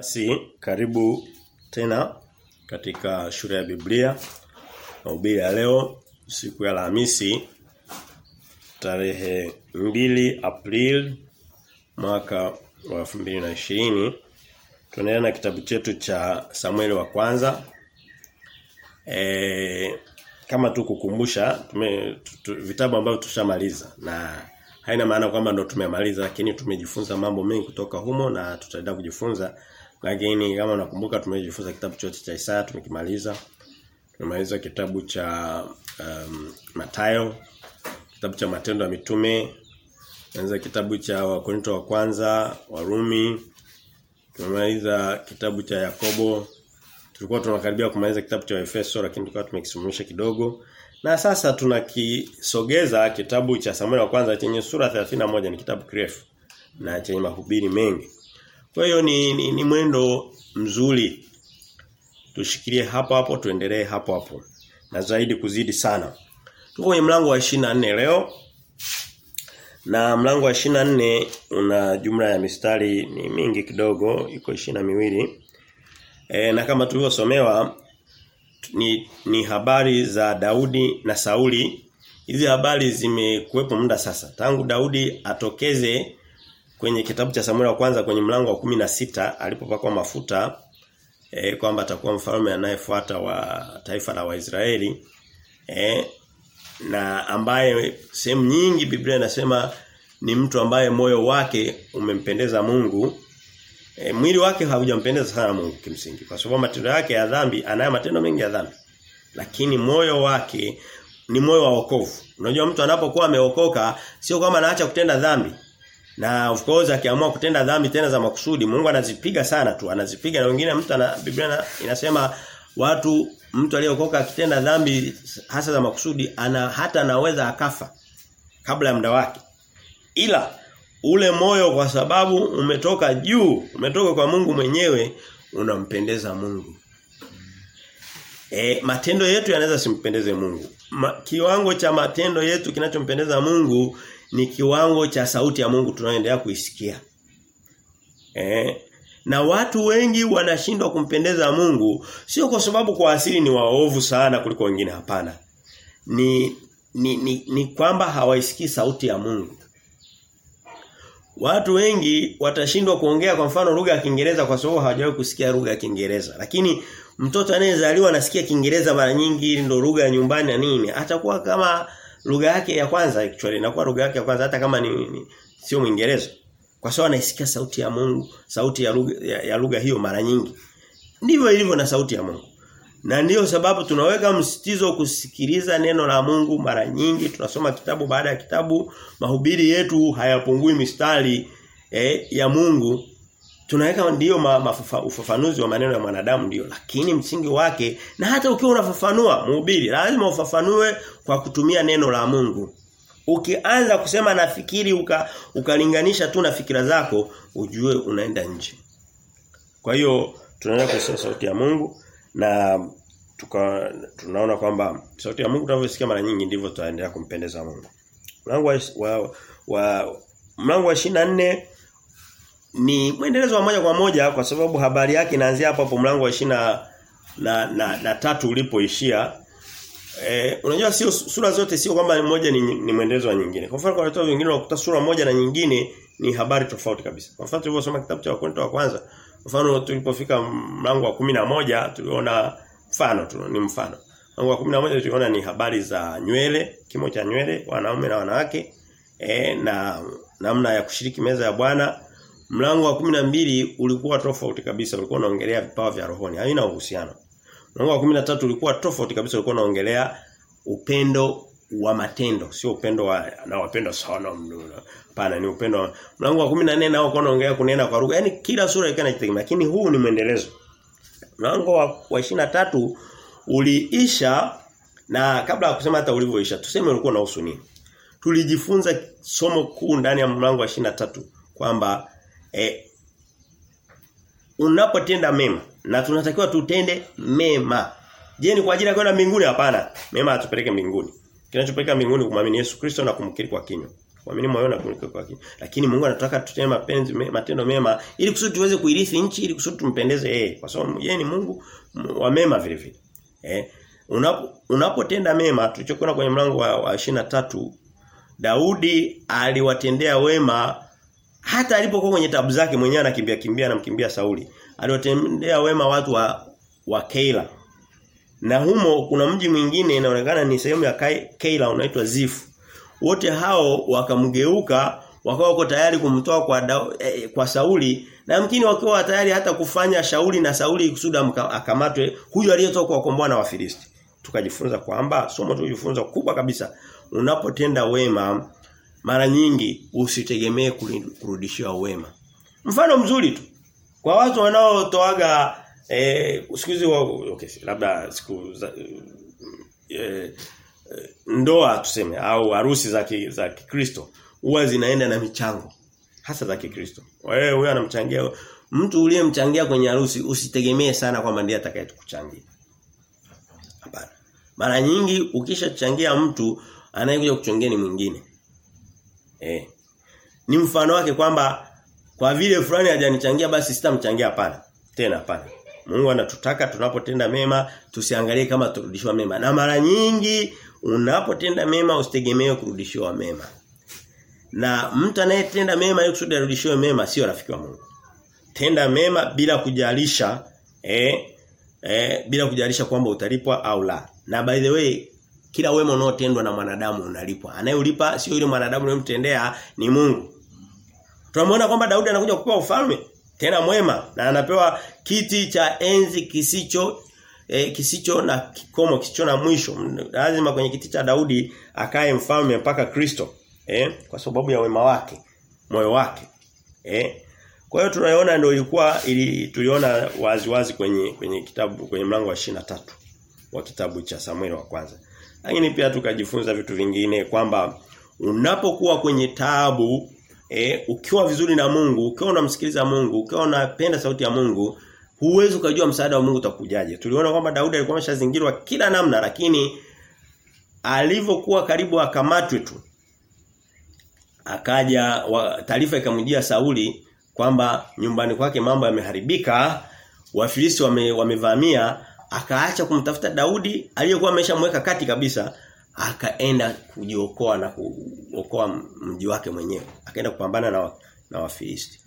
Basi karibu tena katika shule ya Biblia. Mahubiri ya leo siku ya Alhamisi tarehe 2 April mwaka wa 2020 tunaenda na kitabu chetu cha Samueli wa kwanza. E, kama tu kukumbusha tume, tu, vitabu ambavyo tushamaliza na haina maana kwamba ndo tumemaliza lakini tumejifunza mambo mengi kutoka humo na tutaenda kujifunza lakini kama unakumbuka tumejifunza kitabu chote cha Isaya tumekimaliza. Tumemaliza kitabu cha um, Matayo, kitabu cha Matendo ya Mitume, tumemaliza kitabu cha Wakorinto wa kwanza, Warumi, tumemaliza kitabu cha Yakobo. Tulikuwa tunakaribia kumaliza kitabu cha Efeso lakini tukawa tumekisimulisha kidogo. Na sasa tunakisogeza kitabu cha Samuel wa kwanza chenye sura 31 ni kitabu kirefu na chenye mahubiri mengi. Kwa hiyo ni, ni, ni mwendo mzuri. Tushikilie hapo hapo tuendelee hapo hapo. Na zaidi kuzidi sana. Tuko kwenye mlango wa 24 leo. Na mlango wa 24 una jumla ya mistari ni mingi kidogo, iko miwili. E, na kama tulivyosomewa ni, ni habari za Daudi na Sauli. Hizi habari zimekuwepo muda sasa. Tangu Daudi atokeze kwenye kitabu cha Samuel wa kwanza kwenye mlango wa kumi na sita alipopakwa mafuta e, kwamba atakuwa mfalme anayefuata wa taifa la Waisraeli e, na ambaye sehemu nyingi Biblia inasema ni mtu ambaye moyo wake umempendeza Mungu. E, mwili wake haujampendeza sana Mungu kimsingi kwa sababu matendo yake ya dhambi anayo matendo mengi ya dhambi. Lakini moyo wake ni moyo wa wokovu. Unajua mtu anapokuwa ameokoka sio kama anaacha kutenda dhambi na of course akiamua kutenda dhambi tena za makusudi Mungu anazipiga sana tu anazipiga. Na wengine mtu ana Biblia inasema watu mtu aliyeokoka akitenda dhambi hasa za makusudi ana hata anaweza akafa kabla ya muda wake. Ila ule moyo kwa sababu umetoka juu umetoka kwa Mungu mwenyewe unampendeza Mungu. E, matendo yetu yanaweza simpendeze Mungu. Ma, kiwango cha matendo yetu kinachompendeza Mungu ni kiwango cha sauti ya Mungu tunayoendelea kuisikia. Eh, na watu wengi wanashindwa kumpendeza Mungu sio kwa sababu kwa asili ni waovu sana kuliko wengine hapana. Ni ni, ni, ni kwamba hawaisikii sauti ya Mungu. Watu wengi watashindwa kuongea kwa mfano lugha ya Kiingereza kwa sababu hawajawahi kusikia lugha ya Kiingereza. Lakini mtoto anayezaliwa anasikia Kiingereza mara nyingi ndio lugha ya nyumbani na nini, atakuwa kama lugha yake ya kwanza actually inakuwa lugha yake ya kwanza hata kama ni, ni sio Mwingereza. Kwa sababu anaisikia sauti ya Mungu, sauti ya lugha ya, ya lugha hiyo mara nyingi. Ndivyo ilivyo na sauti ya Mungu. Na ndiyo sababu tunaweka msitizo kusikiliza neno la Mungu mara nyingi, tunasoma kitabu baada ya kitabu, mahubiri yetu hayapungui mistari eh, ya Mungu. Tunaweka ndiyo ufafanuzi wa maneno ya mwanadamu ndio lakini msingi wake na hata ukiwa unafafanua mhubiri, lazima ufafanue kwa kutumia neno la Mungu. Ukianza kusema nafikiri uka, ukalinganisha tu na fikira zako, ujue unaenda nje. Kwa hiyo tunaenda kusikia sauti ya Mungu na tuka tunaona kwamba sauti ya Mungu tunavyosikia mara nyingi ndivyo tutaendelea kumpendeza Mungu. Mlango wa, wa, wa mlango wa 24 ni mwendelezo wa moja kwa moja kwa sababu habari yake inaanzia hapo hapo mlango wa 20 na, na, na tatu ulipoishia. Eh, unajua sio sura zote sio kwamba moja ni, ni mwendelezo wa nyingine. Kwa mfano kwa watu wengine unakuta sura moja na nyingine ni habari tofauti kabisa. Kwa mfano tuliposoma kitabu cha Wakorintho wa kwanza, mfano tulipofika mlango wa kumi na moja tuliona mfano tu ni mfano. Mlango wa kumi na moja tuliona ni habari za nywele, kimo cha nywele, wanaume na wanawake eh, na namna ya kushiriki meza ya Bwana. Mlango wa kumi na mbili ulikuwa tofauti kabisa, ulikuwa unaongelea vipawa vya rohoni, haina uhusiano. Mlango wa 13 ulikuwa tofauti kabisa ulikuwa unaongelea upendo wa matendo, sio upendo wa na wapendo sana mnuna. pana ni upendo Mlango wa 14 nao ulikuwa unaongelea kunena kwa lugha. yani kila sura ilikuwa inategemea, lakini huu ni mwendelezo. Mlango wa, wa 23 uliisha na kabla ya kusema hata ulivyoisha, tuseme ulikuwa unahusu nini? Tulijifunza somo kuu ndani ya mlango wa 23 kwamba eh, unapotenda mema na tunatakiwa tutende mema. Je, ni kwa ajili ya kwenda mbinguni hapana? Mema atupeleke mbinguni. Kinachopeleka mbinguni kumwamini Yesu Kristo na kumkiri kwa kinywa. Kuamini moyoni kumkiri kwa kinywa. Lakini Mungu anataka tutende mapenzi me, matendo mema ili kusudi tuweze kuirithi nchi ili kusudi tumpendeze yeye kwa sababu yeye ni Mungu wa mema vile vile. Eh unapo unapotenda mema tulichokuwa kwenye mlango wa, wa tatu Daudi aliwatendea wema hata alipokuwa kwenye tabu zake mwenyewe anakimbia kimbia anamkimbia Sauli. Aliotendea wema watu wa wa Keila. Na humo kuna mji mwingine inaonekana ni sehemu ya Keila unaitwa Zifu. Wote hao wakamgeuka wakawa wako tayari kumtoa kwa da, eh, kwa Sauli na mkini wakiwa tayari hata kufanya shauri na Sauli kusudi akamatwe huyo aliyetoka kuwakomboa na Wafilisti. Tukajifunza kwamba somo tulijifunza kubwa kabisa unapotenda wema mara nyingi usitegemee kurudishiwa wema. Mfano mzuri tu kwa watu wanaotoaga eh siku hizi okay, labda siku za eh, ndoa tuseme au harusi za ki, za Kikristo huwa zinaenda na michango hasa za Kikristo. Wewe huyo anamchangia mtu uliyemchangia kwenye harusi usitegemee sana kwamba ndiye atakayetukuchangia. Hapana. Mara nyingi ukishachangia mtu anayekuja kuchangia ni mwingine. Eh. Ni mfano wake kwamba kwa vile fulani hajanichangia basi sitamchangia hapana. Tena hapana. Mungu anatutaka tunapotenda mema tusiangalie kama turudishwa mema. Na mara nyingi unapotenda mema usitegemee kurudishiwa mema. Na mtu anayetenda mema ili kusudi arudishiwe mema sio rafiki wa Mungu. Tenda mema bila kujalisha eh, eh bila kujalisha kwamba utalipwa au la. Na by the way kila wema unaotendwa na mwanadamu unalipwa. Anayeulipa sio yule mwanadamu unayemtendea ni Mungu. Tunamwona kwamba Daudi anakuja kupewa ufalme tena mwema na anapewa kiti cha enzi kisicho e, kisicho na kikomo kisicho na mwisho. Lazima kwenye kiti cha Daudi akae mfalme mpaka Kristo. Eh, kwa sababu ya wema wake, moyo wake. Eh? Kwa hiyo tunaiona ndio ilikuwa ili tuliona wazi wazi kwenye kwenye kitabu kwenye mlango wa 23 wa kitabu cha Samuel wa kwanza. Lakini pia tukajifunza vitu vingine kwamba unapokuwa kwenye taabu e, ukiwa vizuri na Mungu, ukiwa unamsikiliza Mungu, ukiwa unapenda sauti ya Mungu, huwezi ukajua msaada wa Mungu utakujaje. Tuliona kwamba Daudi alikuwa ameshazingirwa kila namna lakini alivyokuwa karibu akamatwe tu akaja taarifa ikamjia Sauli kwamba nyumbani kwake mambo yameharibika, Wafilisti wame, wamevamia, akaacha kumtafuta Daudi aliyekuwa ameshamweka kati kabisa, akaenda kujiokoa na kuokoa mji wake mwenyewe. Akaenda kupambana na na Wafilisti.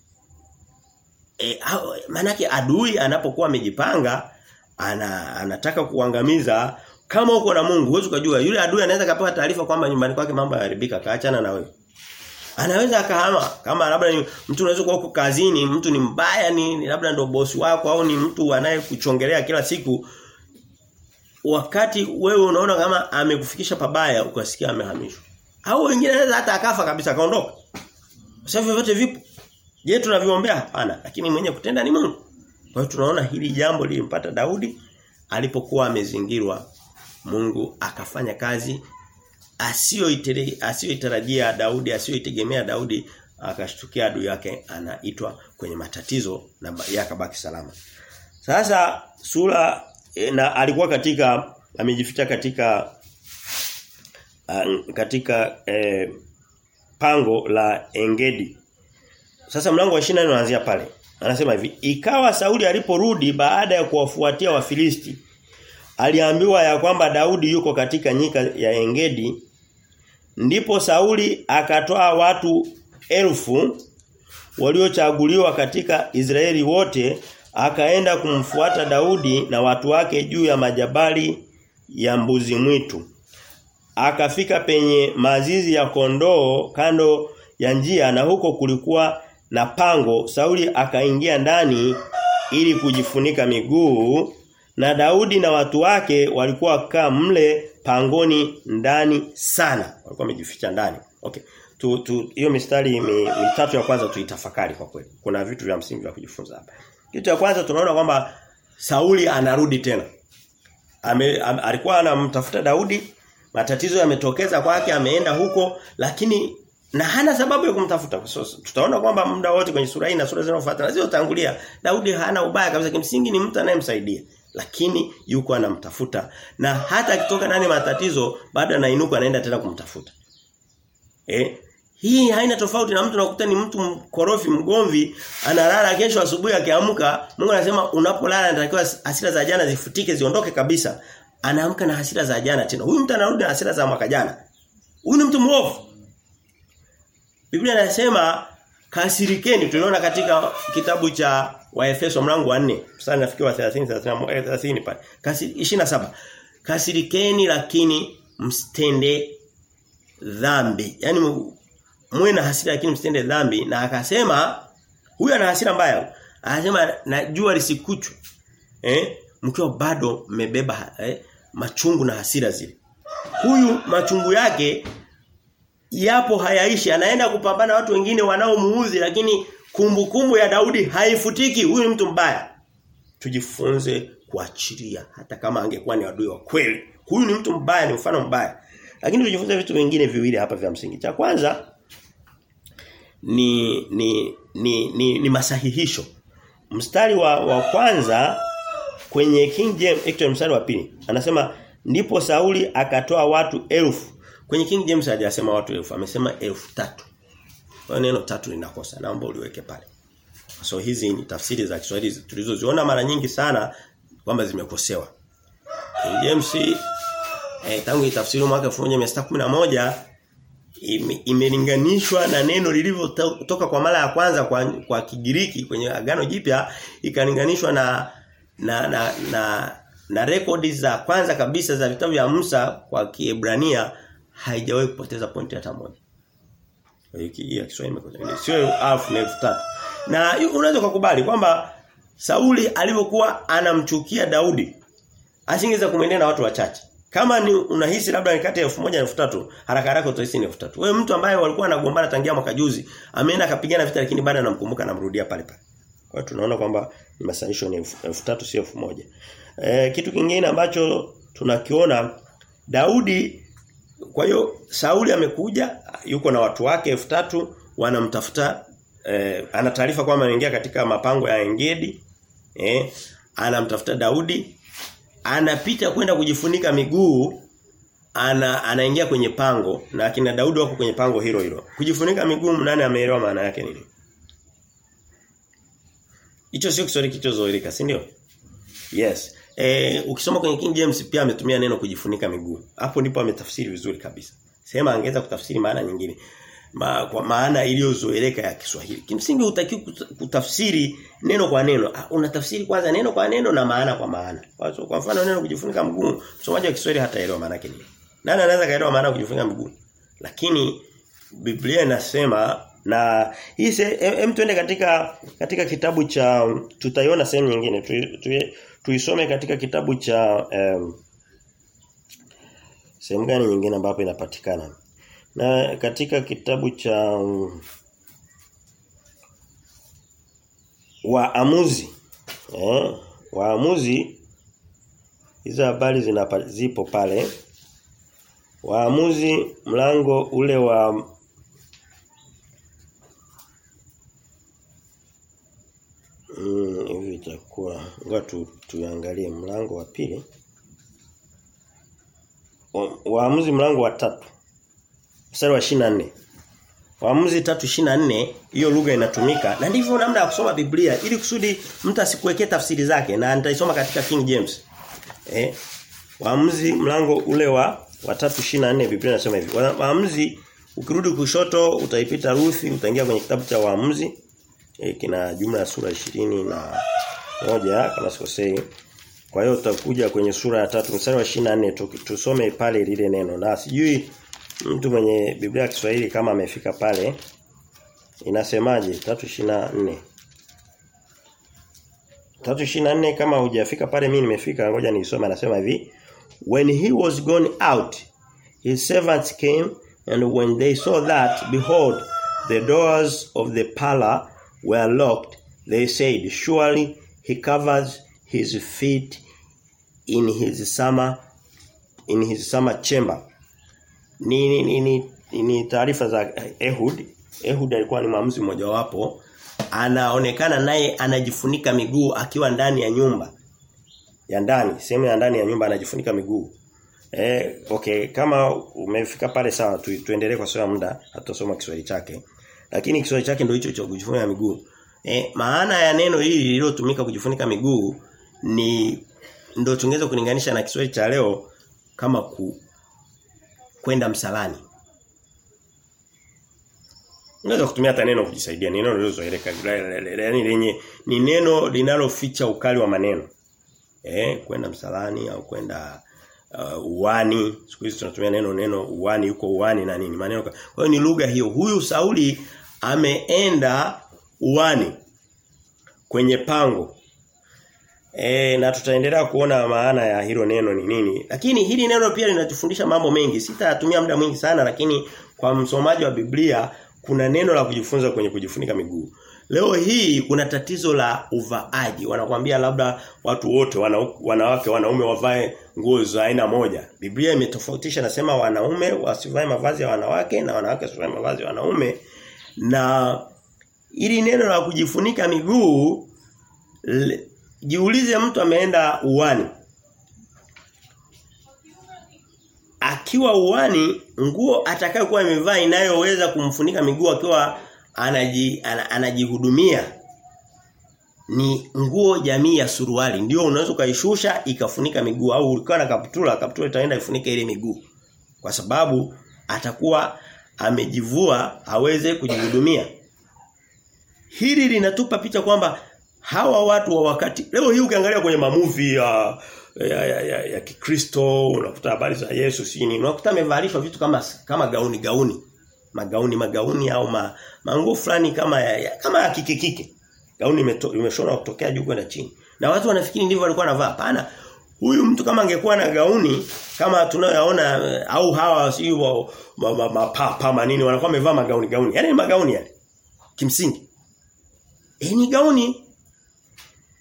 E, manake adui anapokuwa amejipanga ana, anataka kuangamiza kama uko na Mungu huwezi kujua yule adui anaweza kapewa taarifa kwamba nyumbani kwake mambo yaharibika kaachana na wewe anaweza akahama kama labda ni mtu unaweza kuwa kazini mtu ni mbaya ni, labda ndo bosi wako au ni mtu anayekuchongelea kila siku wakati wewe unaona kama amekufikisha pabaya ukasikia amehamishwa. Au wengine anaweza hata akafa kabisa akaondoka. sasa vyote vipo. Je tunaviombea hapana lakini mwenye kutenda ni Mungu. Kwa hiyo tunaona hili jambo lilimpata Daudi alipokuwa amezingirwa Mungu akafanya kazi asiyoitarajia Daudi asiyoitegemea Daudi akashtukia adui yake anaitwa kwenye matatizo na yakabaki salama. Sasa sura e, na alikuwa katika amejificha katika uh, katika eh, pango la Engedi. Sasa mlango wa 24 unaanzia pale. Anasema hivi, ikawa Sauli aliporudi baada ya kuwafuatia Wafilisti aliambiwa ya kwamba Daudi yuko katika nyika ya Engedi ndipo Sauli akatoa watu elfu waliochaguliwa katika Israeli wote akaenda kumfuata Daudi na watu wake juu ya majabali ya mbuzi mwitu. Akafika penye mazizi ya kondoo kando ya njia na huko kulikuwa na pango. Sauli akaingia ndani ili kujifunika miguu na Daudi na watu wake walikuwa wakaa mle pangoni ndani sana. Walikuwa wamejificha ndani. Okay. Tu tu hiyo mistari mitatu ya kwanza tuitafakari kwa kweli. Kuna vitu vya msingi vya kujifunza hapa. Kitu cha kwanza tunaona kwamba Sauli anarudi tena. Ame, am, alikuwa anamtafuta Daudi, matatizo yametokeza kwake, ameenda huko lakini na hana sababu ya kumtafuta. So, tutaona kwamba muda wote kwenye sura hii na sura zinazofuata na zilizotangulia Daudi hana ubaya kabisa kimsingi ni mtu anayemsaidia lakini yuko anamtafuta na hata akitoka ndani matatizo bado anainuka anaenda tena kumtafuta. Eh? Hii haina tofauti na mtu unakuta ni mtu mkorofi mgomvi analala kesho asubuhi akiamka Mungu anasema unapolala natakiwa hasira za jana zifutike ziondoke kabisa. Anaamka na hasira za jana tena. Huyu mtu anarudi na hasira za mwaka jana. Huyu ni mtu mwovu. Biblia inasema kasirikeni tuliona katika kitabu cha Waefeso mlango wa 4 mstari nafikiri wa 30 30 30 pale. Kasi 27. Kasirikeni lakini mstende dhambi. Yaani muwe na hasira lakini msitende dhambi na akasema huyu ana hasira mbaya. Anasema na jua. Eh? Mkiwa bado mmebeba eh, machungu na hasira zile. Huyu machungu yake yapo hayaishi anaenda kupambana watu wengine wanaomuuzi lakini kumbukumbu kumbu ya Daudi haifutiki. Huyu mtu mbaya. Tujifunze kuachilia hata kama angekuwa ni adui wa kweli. Huyu ni mtu mbaya ni mfano mbaya. Lakini tujifunze vitu vingine viwili hapa vya msingi. Cha kwanza ni ni ni ni, ni masahihisho. Mstari wa, wa kwanza kwenye King James actually mstari wa pili anasema ndipo Sauli akatoa watu elfu. Kwenye King James hajasema watu elfu, amesema elfu tatu. Kwa neno tatu linakosa. Naomba uliweke pale. So hizi ni tafsiri za Kiswahili tulizoziona mara nyingi sana kwamba zimekosewa. James eh, tangu itafsiri mwaka 1611 imelinganishwa na neno lilivyotoka kwa mara ya kwanza kwa kwa Kigiriki kwenye Agano Jipya ikalinganishwa na na na na, na rekodi za kwanza kabisa za vitabu vya Musa kwa Kiebrania haijawahi kupoteza pointi hata moja. Hiki ya Kiswahili imekuja. Sio alfu na elfu tatu. Na unaweza kukubali kwamba Sauli alivyokuwa anamchukia Daudi asingeweza kumwendea na watu wachache. Kama ni unahisi labda ni kati ya 1000 na 3000 haraka haraka utahisi ni 3000. Wewe mtu ambaye walikuwa anagombana tangia mwaka juzi ameenda akapigana vita lakini bado anamkumbuka anamrudia pale pale. Kwa hiyo tunaona kwamba ni masanisho ni 3000 sio 1000. Eh kitu kingine ambacho tunakiona Daudi kwa hiyo Sauli amekuja yuko na watu wake elfu tatu wanamtafuta eh, ana taarifa kwamba ameingia katika mapango ya Engedi eh, anamtafuta Daudi anapita kwenda kujifunika miguu ana anaingia kwenye pango na akina Daudi wako kwenye pango hilo hilo. Kujifunika miguu nani ameelewa maana yake nini? Hicho sio Kiswahili kilichozoeleka si ndio? Yes Eh, ukisoma kwenye King James pia ametumia neno kujifunika miguu. Hapo ndipo ametafsiri vizuri kabisa. Sema angeza kutafsiri maana nyingine. Ma, kwa maana iliyozoeleka ya Kiswahili. Kimsingi hutaki kutafsiri neno kwa neno. Ah, Unatafsiri kwanza neno kwa neno na maana kwa maana. Kwa, kwa mfano neno kujifunika mguu, msomaji wa Kiswahili hataelewa maana yake nini. Nani anaweza kaelewa maana kujifunika mguu? Lakini Biblia inasema na hii hem tuende katika katika kitabu cha tutaiona sehemu nyingine tu, tu, tuisome katika kitabu cha um, sehemu gani nyingine ambapo inapatikana. Na katika kitabu cha um, waamuzi eh waamuzi hizo habari zipo pale. Waamuzi mlango ule wa Mm, itakuwa ngoja tu, tuangalie mlango wa pili. Waamuzi mlango wa tatu. Mstari wa 24. Waamuzi 3:24 hiyo lugha inatumika na ndivyo namna ya kusoma Biblia ili kusudi mtu asikuwekee tafsiri zake na nitaisoma katika King James. Eh? Waamuzi mlango ule wa wa 3:24 Biblia inasema hivi. Waamuzi ukirudi kushoto utaipita Ruthi utaingia kwenye kitabu cha Waamuzi kina jumla ya sura ishirini na moja kama sikosei. Kwa hiyo tutakuja kwenye sura ya tatu mstari wa 24 tusome pale lile neno. Na sijui mtu mwenye Biblia ya Kiswahili kama amefika pale inasemaje 324 324 kama hujafika pale mimi nimefika ngoja niisome anasema hivi When he was gone out his servants came and when they saw that behold the doors of the parlor were locked, they said, Surely he covers his feet in his summer in his summer chamber. Ni ni ni, taarifa za Ehud. Ehud alikuwa ni mwamuzi mmoja wapo. Anaonekana naye anajifunika miguu akiwa ndani ya nyumba. Ya ndani, sehemu ya ndani ya nyumba anajifunika miguu. Eh, okay, kama umefika pale sawa tu, tuendelee kwa sababu muda hatusoma Kiswahili chake. Lakini Kiswahili chake ndio hicho cha kujifunika miguu. E, maana ya neno hili lililotumika kujifunika miguu ni ndio tungeweza kulinganisha na Kiswahili cha leo kama ku kwenda msalani. Unaweza kutumia hata neno kujisaidia, neno lililozoeleka. Yaani lenye ni neno linaloficha ukali wa maneno. Eh, kwenda msalani au kwenda uh, uwani. Siku hizi tunatumia neno neno uwani yuko uwani na nini maneno. Kwa hiyo ni lugha hiyo. Huyu Sauli ameenda uani kwenye pango. E, na tutaendelea kuona maana ya hilo neno ni nini. Lakini hili neno pia linatufundisha mambo mengi. Sitatumia muda mwingi sana lakini kwa msomaji wa Biblia kuna neno la kujifunza kwenye kujifunika miguu. Leo hii kuna tatizo la uvaaji. Wanakuambia labda watu wote wana, wanawake wanaume wavae nguo za aina moja. Biblia imetofautisha nasema wanaume wasivae mavazi ya wanawake na wanawake wasivae mavazi ya wanaume. Na ili neno la kujifunika miguu jiulize mtu ameenda uwani. Akiwa uwani nguo atakayokuwa imevaa inayoweza kumfunika miguu akiwa anaji, anajihudumia ni nguo jamii ya suruali ndio unaweza kaishusha ikafunika miguu au ukiwa na kaptula kaptula itaenda ifunike ile miguu kwa sababu atakuwa amejivua aweze kujihudumia. Hili linatupa picha kwamba hawa watu wa wakati leo hii ukiangalia kwenye mamuvi ya ya, ya, ya, ya Kikristo unakuta habari za Yesu sini unakuta amevalishwa vitu kama kama gauni gauni. Magauni magauni au ma, manguo fulani kama ya, ya, kama ya kike kike gauni imeshona kutokea juu kwenda chini. Na watu wanafikiri ndivyo walikuwa wanavaa. Hapana huyu mtu kama angekuwa na gauni kama tunayoona au hawa si mapapa ma, ma, manini wanakuwa wamevaa magauni gauni. Yani magauni yale kimsingi. Eh ni gauni.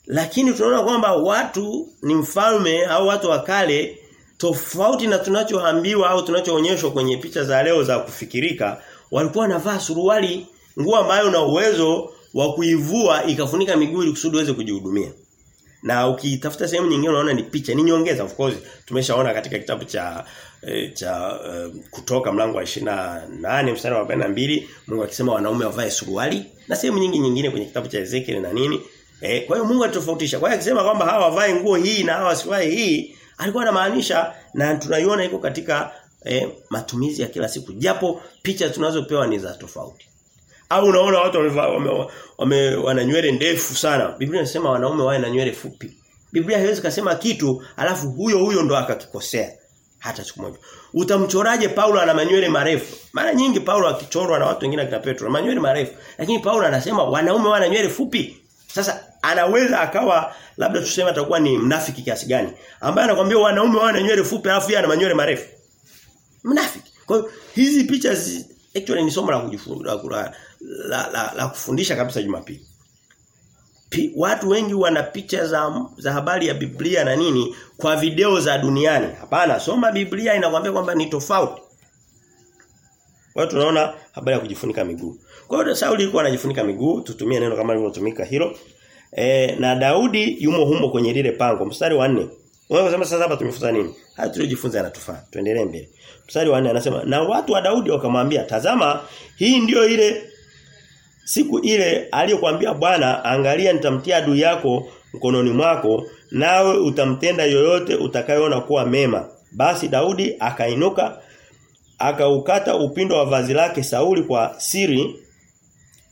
Lakini tunaona kwamba watu ni mfalme au watu wa kale tofauti na tunachoambiwa au tunachoonyeshwa kwenye picha za leo za kufikirika walikuwa wanavaa suruali nguo ambayo na uwezo wa kuivua ikafunika miguu ili kusudi uweze kujihudumia. Na ukitafuta sehemu nyingine unaona ni picha, ni nyongeza of course. Tumeshaona katika kitabu cha e, cha e, kutoka mlango wa 28 mstari wa 42 Mungu akisema wanaume wavae suruali na sehemu nyingi nyingine kwenye kitabu cha Ezekiel na nini. E, kwa hiyo Mungu alitofautisha. Kwa hiyo akisema kwamba hawa wavae nguo hii na hawa wasivae hii, alikuwa anamaanisha na tunaiona iko katika e, matumizi ya kila siku. Japo picha tunazopewa ni za tofauti. Au unaona watu wame, wame, wana nywele ndefu sana. Biblia inasema wanaume wawe na nywele fupi. Biblia haiwezi kusema kitu alafu huyo huyo ndo akakikosea hata siku moja. Utamchoraje Paulo ana manywele marefu? Mara nyingi Paulo akichorwa na watu wengine akina Petro, manywele marefu. Lakini Paulo anasema wanaume wana nywele fupi. Sasa anaweza akawa labda tuseme atakuwa ni mnafiki kiasi gani ambaye anakuambia wanaume wana nywele fupi alafu yeye ana manywele marefu. Mnafiki. Kwa hizi picha zi, actually ni somo la kujifunza la, la, la, kufundisha kabisa Jumapili. Pi, watu wengi wana picha za za habari ya Biblia na nini kwa video za duniani. Hapana, soma Biblia inakwambia kwamba ni tofauti. Kwa hiyo habari ya kujifunika miguu. Kwa hiyo Sauli alikuwa anajifunika miguu, tutumie neno kama lilivyotumika hilo. E, na Daudi yumo humo kwenye lile pango. Mstari wa 4. Unaweza kusema sasa hapa tumefunza nini? Haya tuliojifunza yanatufaa. Tuendelee mbele. Mstari wa 4 anasema na watu wa Daudi wakamwambia, "Tazama, hii ndiyo ile siku ile aliyokuambia Bwana, angalia nitamtia adui yako mkononi mwako, nawe utamtenda yoyote utakayoona kuwa mema." Basi Daudi akainuka akaukata upindo wa vazi lake Sauli kwa siri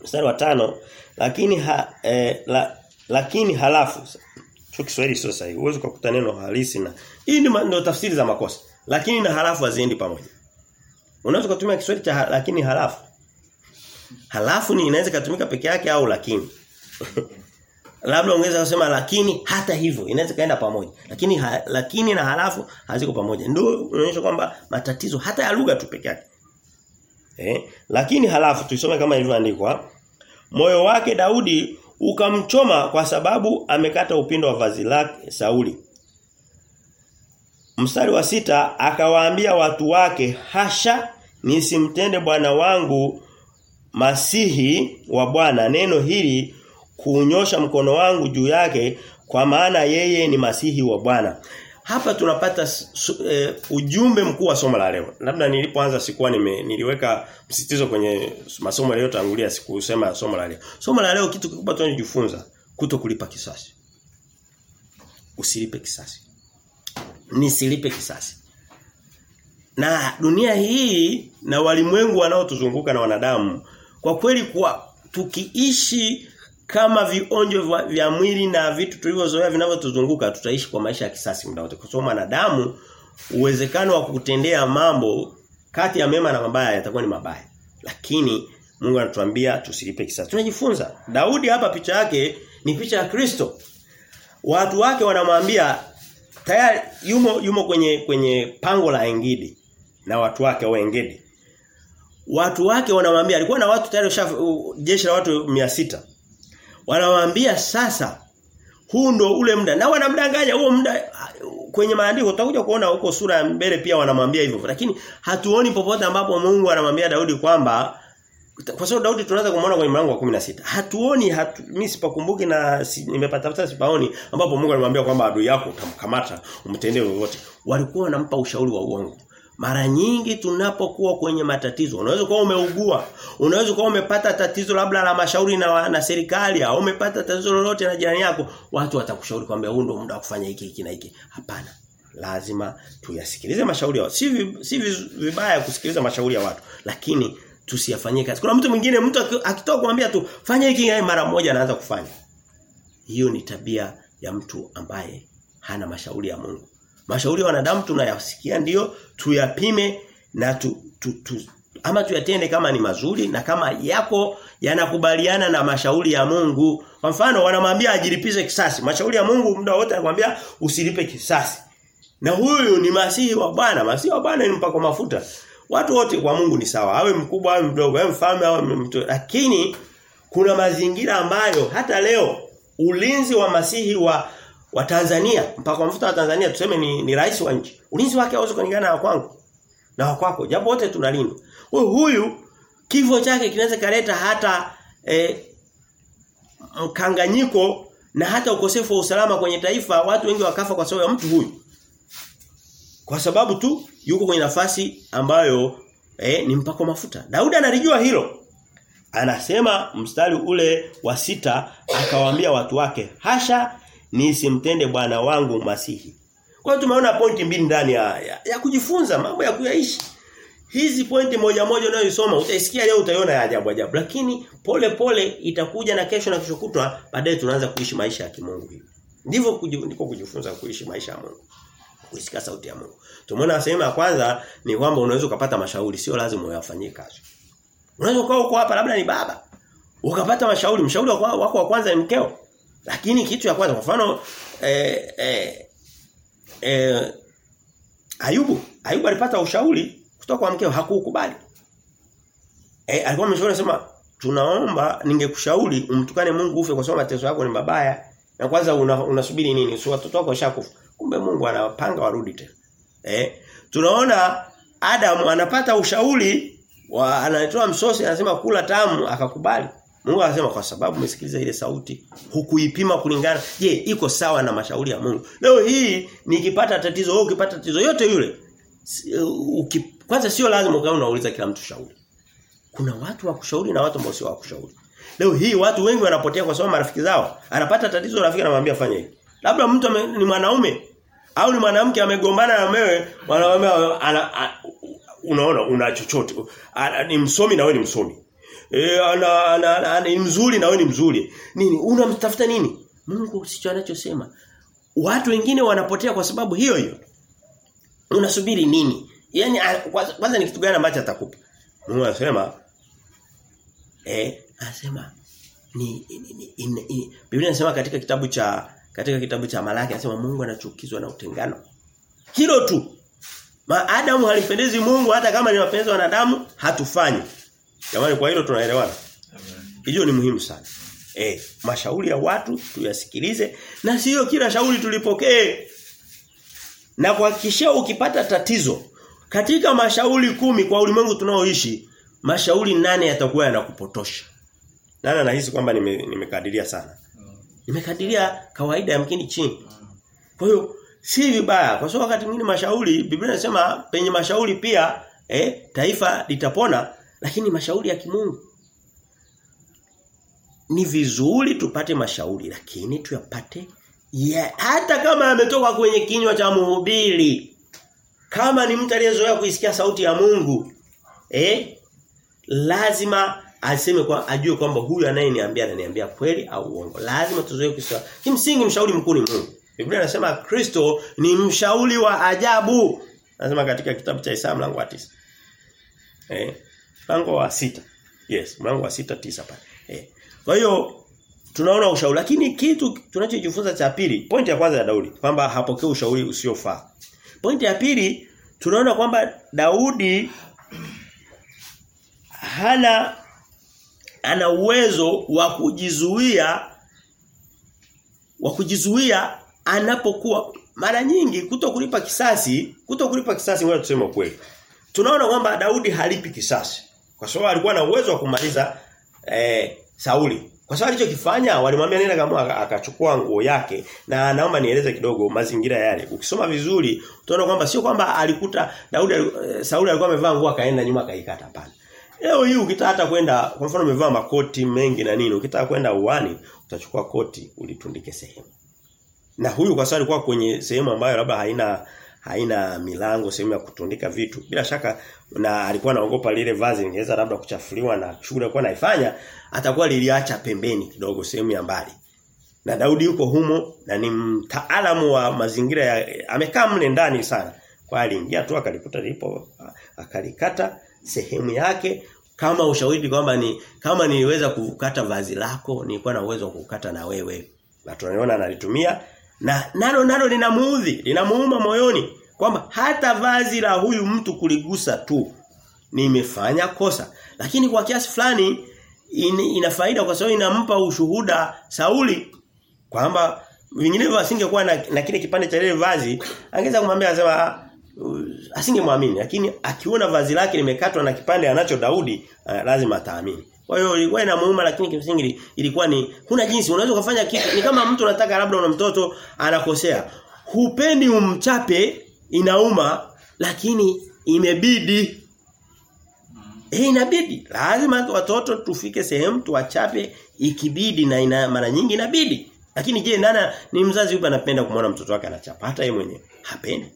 mstari wa tano lakini ha, eh, la, lakini halafu sio Kiswahili sio sahihi uweze kukuta neno halisi na hii ndio tafsiri za makosa lakini na halafu haziendi pamoja unaweza kutumia Kiswahili cha lakini halafu halafu ni inaweza kutumika peke yake au lakini. Labda ungeweza kusema lakini hata hivyo inaweza kaenda pamoja. Lakini ha, lakini na halafu haziko pamoja. Ndio unaonyesha kwamba matatizo hata ya lugha tu peke yake. Eh lakini halafu tuisome kama ilivyoandikwa moyo wake Daudi ukamchoma kwa sababu amekata upindo wa vazi lake Sauli. Mstari wa sita akawaambia watu wake hasha nisimtende bwana wangu masihi wa Bwana neno hili kunyosha mkono wangu juu yake kwa maana yeye ni masihi wa Bwana. hapa tunapata su, e, ujumbe mkuu wa somo la leo. Labda nilipoanza sikuwa nime, niliweka msitizo kwenye masomo yaliyotangulia sikusema somo la leo. Somo la leo kitu kikubwa tunachojifunza kuto kulipa kisasi. Usilipe kisasi. Nisilipe kisasi. Na dunia hii na walimwengu wanaotuzunguka na wanadamu kwa kweli kwa tukiishi kama vionjo vya mwili na vitu tulivyozoea vinavyotuzunguka tutaishi kwa maisha ya kisasi muda wote. Kwa sababu wanadamu uwezekano wa kutendea mambo kati ya mema na mabaya yatakuwa ni mabaya. Lakini Mungu anatuambia tusilipe kisasi. Tunajifunza. Daudi hapa picha yake ni picha ya Kristo. Watu wake wanamwambia tayari yumo yumo kwenye kwenye pango la Engidi na watu wake wa Engedi. Watu wake wanamwambia alikuwa na watu tayari jeshi la watu sita. Wanamwambia sasa huu ndo ule muda. Na wanamdanganya huo muda. Kwenye maandiko tutakuja kuona huko sura ya mbele pia wanamwambia hivyo. Lakini hatuoni popote ambapo Mungu anamwambia Daudi kwamba kwa sababu Daudi tunaanza kumuona kwenye mlango wa 16 hatuoni hatu, mimi sipakumbuki na si, nimepata hata sipaoni ambapo Mungu anamwambia kwamba adui yako utamkamata umtendee lolote. Walikuwa wanampa ushauri wa uongo mara nyingi tunapokuwa kwenye matatizo, unaweza kuwa umeugua, unaweza kuwa umepata tatizo labda la mashauri na, na serikali au umepata tatizo lolote na jirani yako, watu watakushauri kwamba huu ndio muda wa kufanya hiki hiki na hiki. Hapana. Lazima tuyasikilize mashauri yao. Si si vibaya kusikiliza mashauri ya watu, lakini tusiyafanyie kazi. Kuna mtu mwingine mtu akitoka kumwambia tu fanya hiki mara moja anaanza kufanya. Hiyo ni tabia ya mtu ambaye hana mashauri ya Mungu. Mashauri ya wanadamu tunayasikia ndiyo tuyapime na tu, tu, tu ama tuyatende kama ni mazuri na kama yako yanakubaliana na mashauri ya Mungu. Kwa mfano wanamwambia ajilipize kisasi. Mashauri ya Mungu muda wote anakuambia usilipe kisasi. Na huyu ni masihi wa Bwana. Masihi wa Bwana ni mpako mafuta. Watu wote kwa Mungu ni sawa. Awe mkubwa awe mdogo, awe mfalme awe mtu. Lakini kuna mazingira ambayo hata leo ulinzi wa masihi wa wa Tanzania mpaka wa mafuta wa Tanzania tuseme ni, ni rais wa nchi. Ulinzi wake hauwezi kulingana na kwangu na kwako. Japo wote tunalindwa. Huyu huyu kifo chake kinaweza kaleta hata eh, mkanganyiko na hata ukosefu wa usalama kwenye taifa watu wengi wakafa kwa sababu ya mtu huyu. Kwa sababu tu yuko kwenye nafasi ambayo eh, ni mpako mafuta. Daudi analijua hilo. Anasema mstari ule wa sita akawaambia watu wake, "Hasha nisimtende bwana wangu masihi." Kwa hiyo tumeona pointi mbili ndani ya, ya, ya kujifunza mambo ya kuyaishi. Hizi pointi moja moja unayoisoma utaisikia leo utaiona ya ajabu ajabu lakini pole pole itakuja na kesho na kesho kutwa baadaye tunaanza kuishi maisha ya kimungu hivi. Ndivyo ndiko kujifunza kuishi maisha ya Mungu. Kusikia sauti ya Mungu. Tumeona sehemu ya kwanza ni kwamba unaweza ukapata mashauri sio lazima uyafanyie kazi. Unaweza ukawa uko hapa labda ni baba. Ukapata mashauri, mshauri wako wa kwanza ni mkeo. Lakini kitu ya kwanza kwa mfano eh, eh, eh, Ayubu, Ayubu alipata ushauri kutoka kwa mkeo hakukubali. Eh alikuwa ameshauri anasema tunaomba ningekushauri umtukane Mungu ufe kwa sababu mateso yako ni mabaya. Na kwanza unasubiri una nini? Si watoto wako washakufa. Kumbe Mungu anawapanga warudi tena. Eh tunaona Adam anapata ushauri wa anatoa msosi anasema kula tamu akakubali. Mungu anasema kwa sababu umesikiliza ile sauti hukuipima kulingana. Je, iko sawa na mashauri ya Mungu? Leo hii nikipata tatizo au ukipata tatizo yote yule uki, kwanza sio lazima ukae unauliza kila mtu shauri. Kuna watu wa kushauri na watu ambao sio wa kushauri. Leo hii watu wengi wanapotea kwa sababu marafiki zao anapata tatizo rafiki anamwambia fanya hivi. Labda mtu ame, ni mwanaume au ni mwanamke amegombana na mewe mwanaume ana, unaona una chochote. Ni msomi na wewe ni msomi. E, ana, ana, ana, ni mzuri na wewe ni mzuri. Nini? Unamtafuta nini? Mungu sicho anachosema. Watu wengine wanapotea kwa sababu hiyo hiyo. Unasubiri nini? Yaani kwanza ni kitu gani ambacho atakupa? Mungu anasema eh anasema ni, ni, ni, ni, ni Biblia inasema katika kitabu cha katika kitabu cha Malaki anasema Mungu anachukizwa na utengano. Hilo tu. Maadamu halimpendezi Mungu hata kama ni mapenzi ya wanadamu hatufanyi. Jamani kwa hilo tunaelewana? Hiyo ni muhimu sana. Eh, mashauri ya watu tuyasikilize na sio kila shauri tulipokee. Na kuhakikishia ukipata tatizo katika mashauri kumi kwa ulimwengu tunaoishi, mashauri nane yatakuwa yanakupotosha. Nana nahisi kwamba nimekadiria nime sana? Nimekadiria kawaida ya mkini chini. Kwa hiyo si vibaya kwa sababu wakati mwingine mashauri Biblia inasema penye mashauri pia eh, taifa litapona lakini mashauri ya kimungu. Ni vizuri tupate mashauri lakini tuyapate yeah, hata kama ametoka kwenye kinywa cha mhubiri. Kama ni mtu aliyezoea kuisikia sauti ya Mungu eh lazima aseme kwa ajue kwamba huyu anayeniambia ananiambia kweli au uongo. Lazima tuzoee kusikia kimsingi mshauri mkuu ni Mungu. Biblia inasema Kristo ni mshauri wa ajabu. Nasema katika kitabu cha Isaya mlango wa 9 eh mlango wa sita. Yes mlango wa sita tisa pale. Eh. Kwa hiyo tunaona ushauri. Lakini kitu tunachojifunza cha pili pointi ya kwanza ya Daudi kwamba hapokee ushauri usiofaa. Pointi ya pili tunaona kwamba Daudi hana ana uwezo wa kujizuia wa kujizuia anapokuwa. Mara nyingi kuto kulipa kisasi kuto kulipa kisasi ngoja tuseme kweli tunaona kwamba Daudi halipi kisasi kwa sababu alikuwa na uwezo wa kumaliza eh, Sauli kwa sababu alichokifanya walimwambia nenda kama akachukua nguo yake na naomba nieleze kidogo mazingira yale. Ukisoma vizuri utaona kwamba sio kwamba alikuta Daudi eh, Sauli alikuwa amevaa nguo akaenda nyuma akaikata hapana. Leo hii ukitaka hata kwenda kwa mfano umevaa makoti mengi na nini ukitaka kwenda uwani utachukua koti ulitundike sehemu. Na huyu kwa sababu alikuwa kwenye sehemu ambayo labda haina haina milango sehemu ya kutundika vitu. Bila shaka na alikuwa anaogopa lile vazi lingeweza labda kuchafuliwa na shughuli alikuwa anaifanya, atakuwa liliacha pembeni kidogo sehemu ya mbali. Na Daudi yuko humo na ni mtaalamu wa mazingira ya amekaa mle ndani sana. Kwa aliingia tu akalikuta lipo akalikata sehemu yake kama ushahidi kwamba ni kama niliweza kukata vazi lako nilikuwa na uwezo wa kukata na wewe. Na tunaona analitumia na nalo nalo linamuudhi, linamuuma moyoni kwamba hata vazi la huyu mtu kuligusa tu nimefanya kosa. Lakini kwa kiasi fulani in, ina faida kwa sababu inampa ushuhuda Sauli kwamba vinginevyo asingekuwa na, na kile kipande cha ile vazi angeza kumwambia asema uh, asingemwamini lakini akiona vazi lake limekatwa na kipande anacho Daudi uh, lazima ataamini. Kwa hiyo ilikuwa inamuuma lakini kimsingi ilikuwa ni kuna jinsi unaweza kufanya kitu ni kama mtu anataka labda una mtoto anakosea. Hupendi umchape inauma lakini imebidi Eh inabidi. Lazima watoto tufike sehemu tuwachape ikibidi na ina, mara nyingi inabidi. Lakini je nana ni mzazi yupi anapenda kumwona mtoto wake anachapa hata yeye mwenyewe? Hapendi.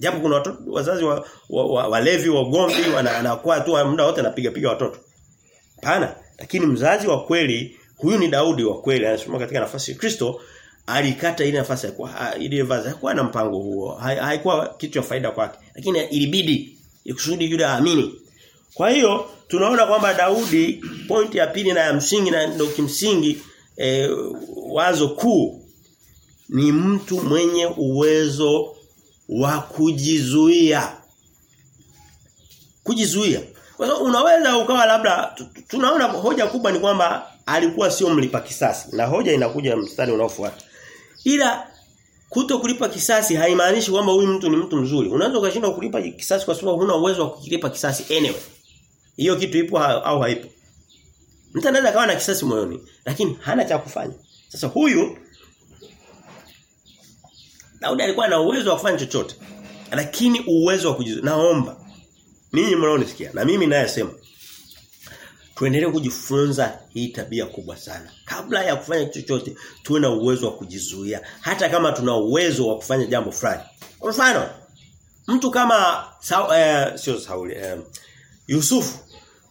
Japo kuna watoto wazazi wa, wa, wa walevi wagomvi anakuwa tu muda wote anapiga piga watoto. Hapana, lakini mzazi wa kweli huyu ni Daudi wa kweli anasema katika nafasi ya Kristo alikata ile nafasi ya kwa ile vazi hakuwa na mpango huo. Haikuwa kitu cha faida kwake. Lakini ilibidi ikusudi yule aamini. Kwa hiyo tunaona kwamba Daudi pointi ya pili na ya msingi na ndio kimsingi e, wazo kuu ni mtu mwenye uwezo wa kujizuia. Kujizuia. Kwa sababu unaweza ukawa labda tunaona hoja kubwa ni kwamba alikuwa sio mlipa kisasi na hoja inakuja mstari unaofuata. Ila kuto kulipa kisasi haimaanishi kwamba huyu mtu ni mtu mzuri. Unaweza ukashindwa kulipa kisasi kwa sababu huna uwezo wa kulipa kisasi anyway. Hiyo kitu ipo au haipo. Mtu anaweza kawa na kisasi moyoni lakini hana cha kufanya. Sasa huyu Daudi alikuwa na uwezo wa kufanya chochote. Lakini uwezo wa kujizuia. Naomba ninyi mnaonisikia na mimi nayesema tuendelee kujifunza hii tabia kubwa sana. Kabla ya kufanya chochote tuwe na uwezo wa kujizuia hata kama tuna uwezo wa kufanya jambo fulani. Kwa mfano mtu kama sao, eh, sio Sauli eh, Yusufu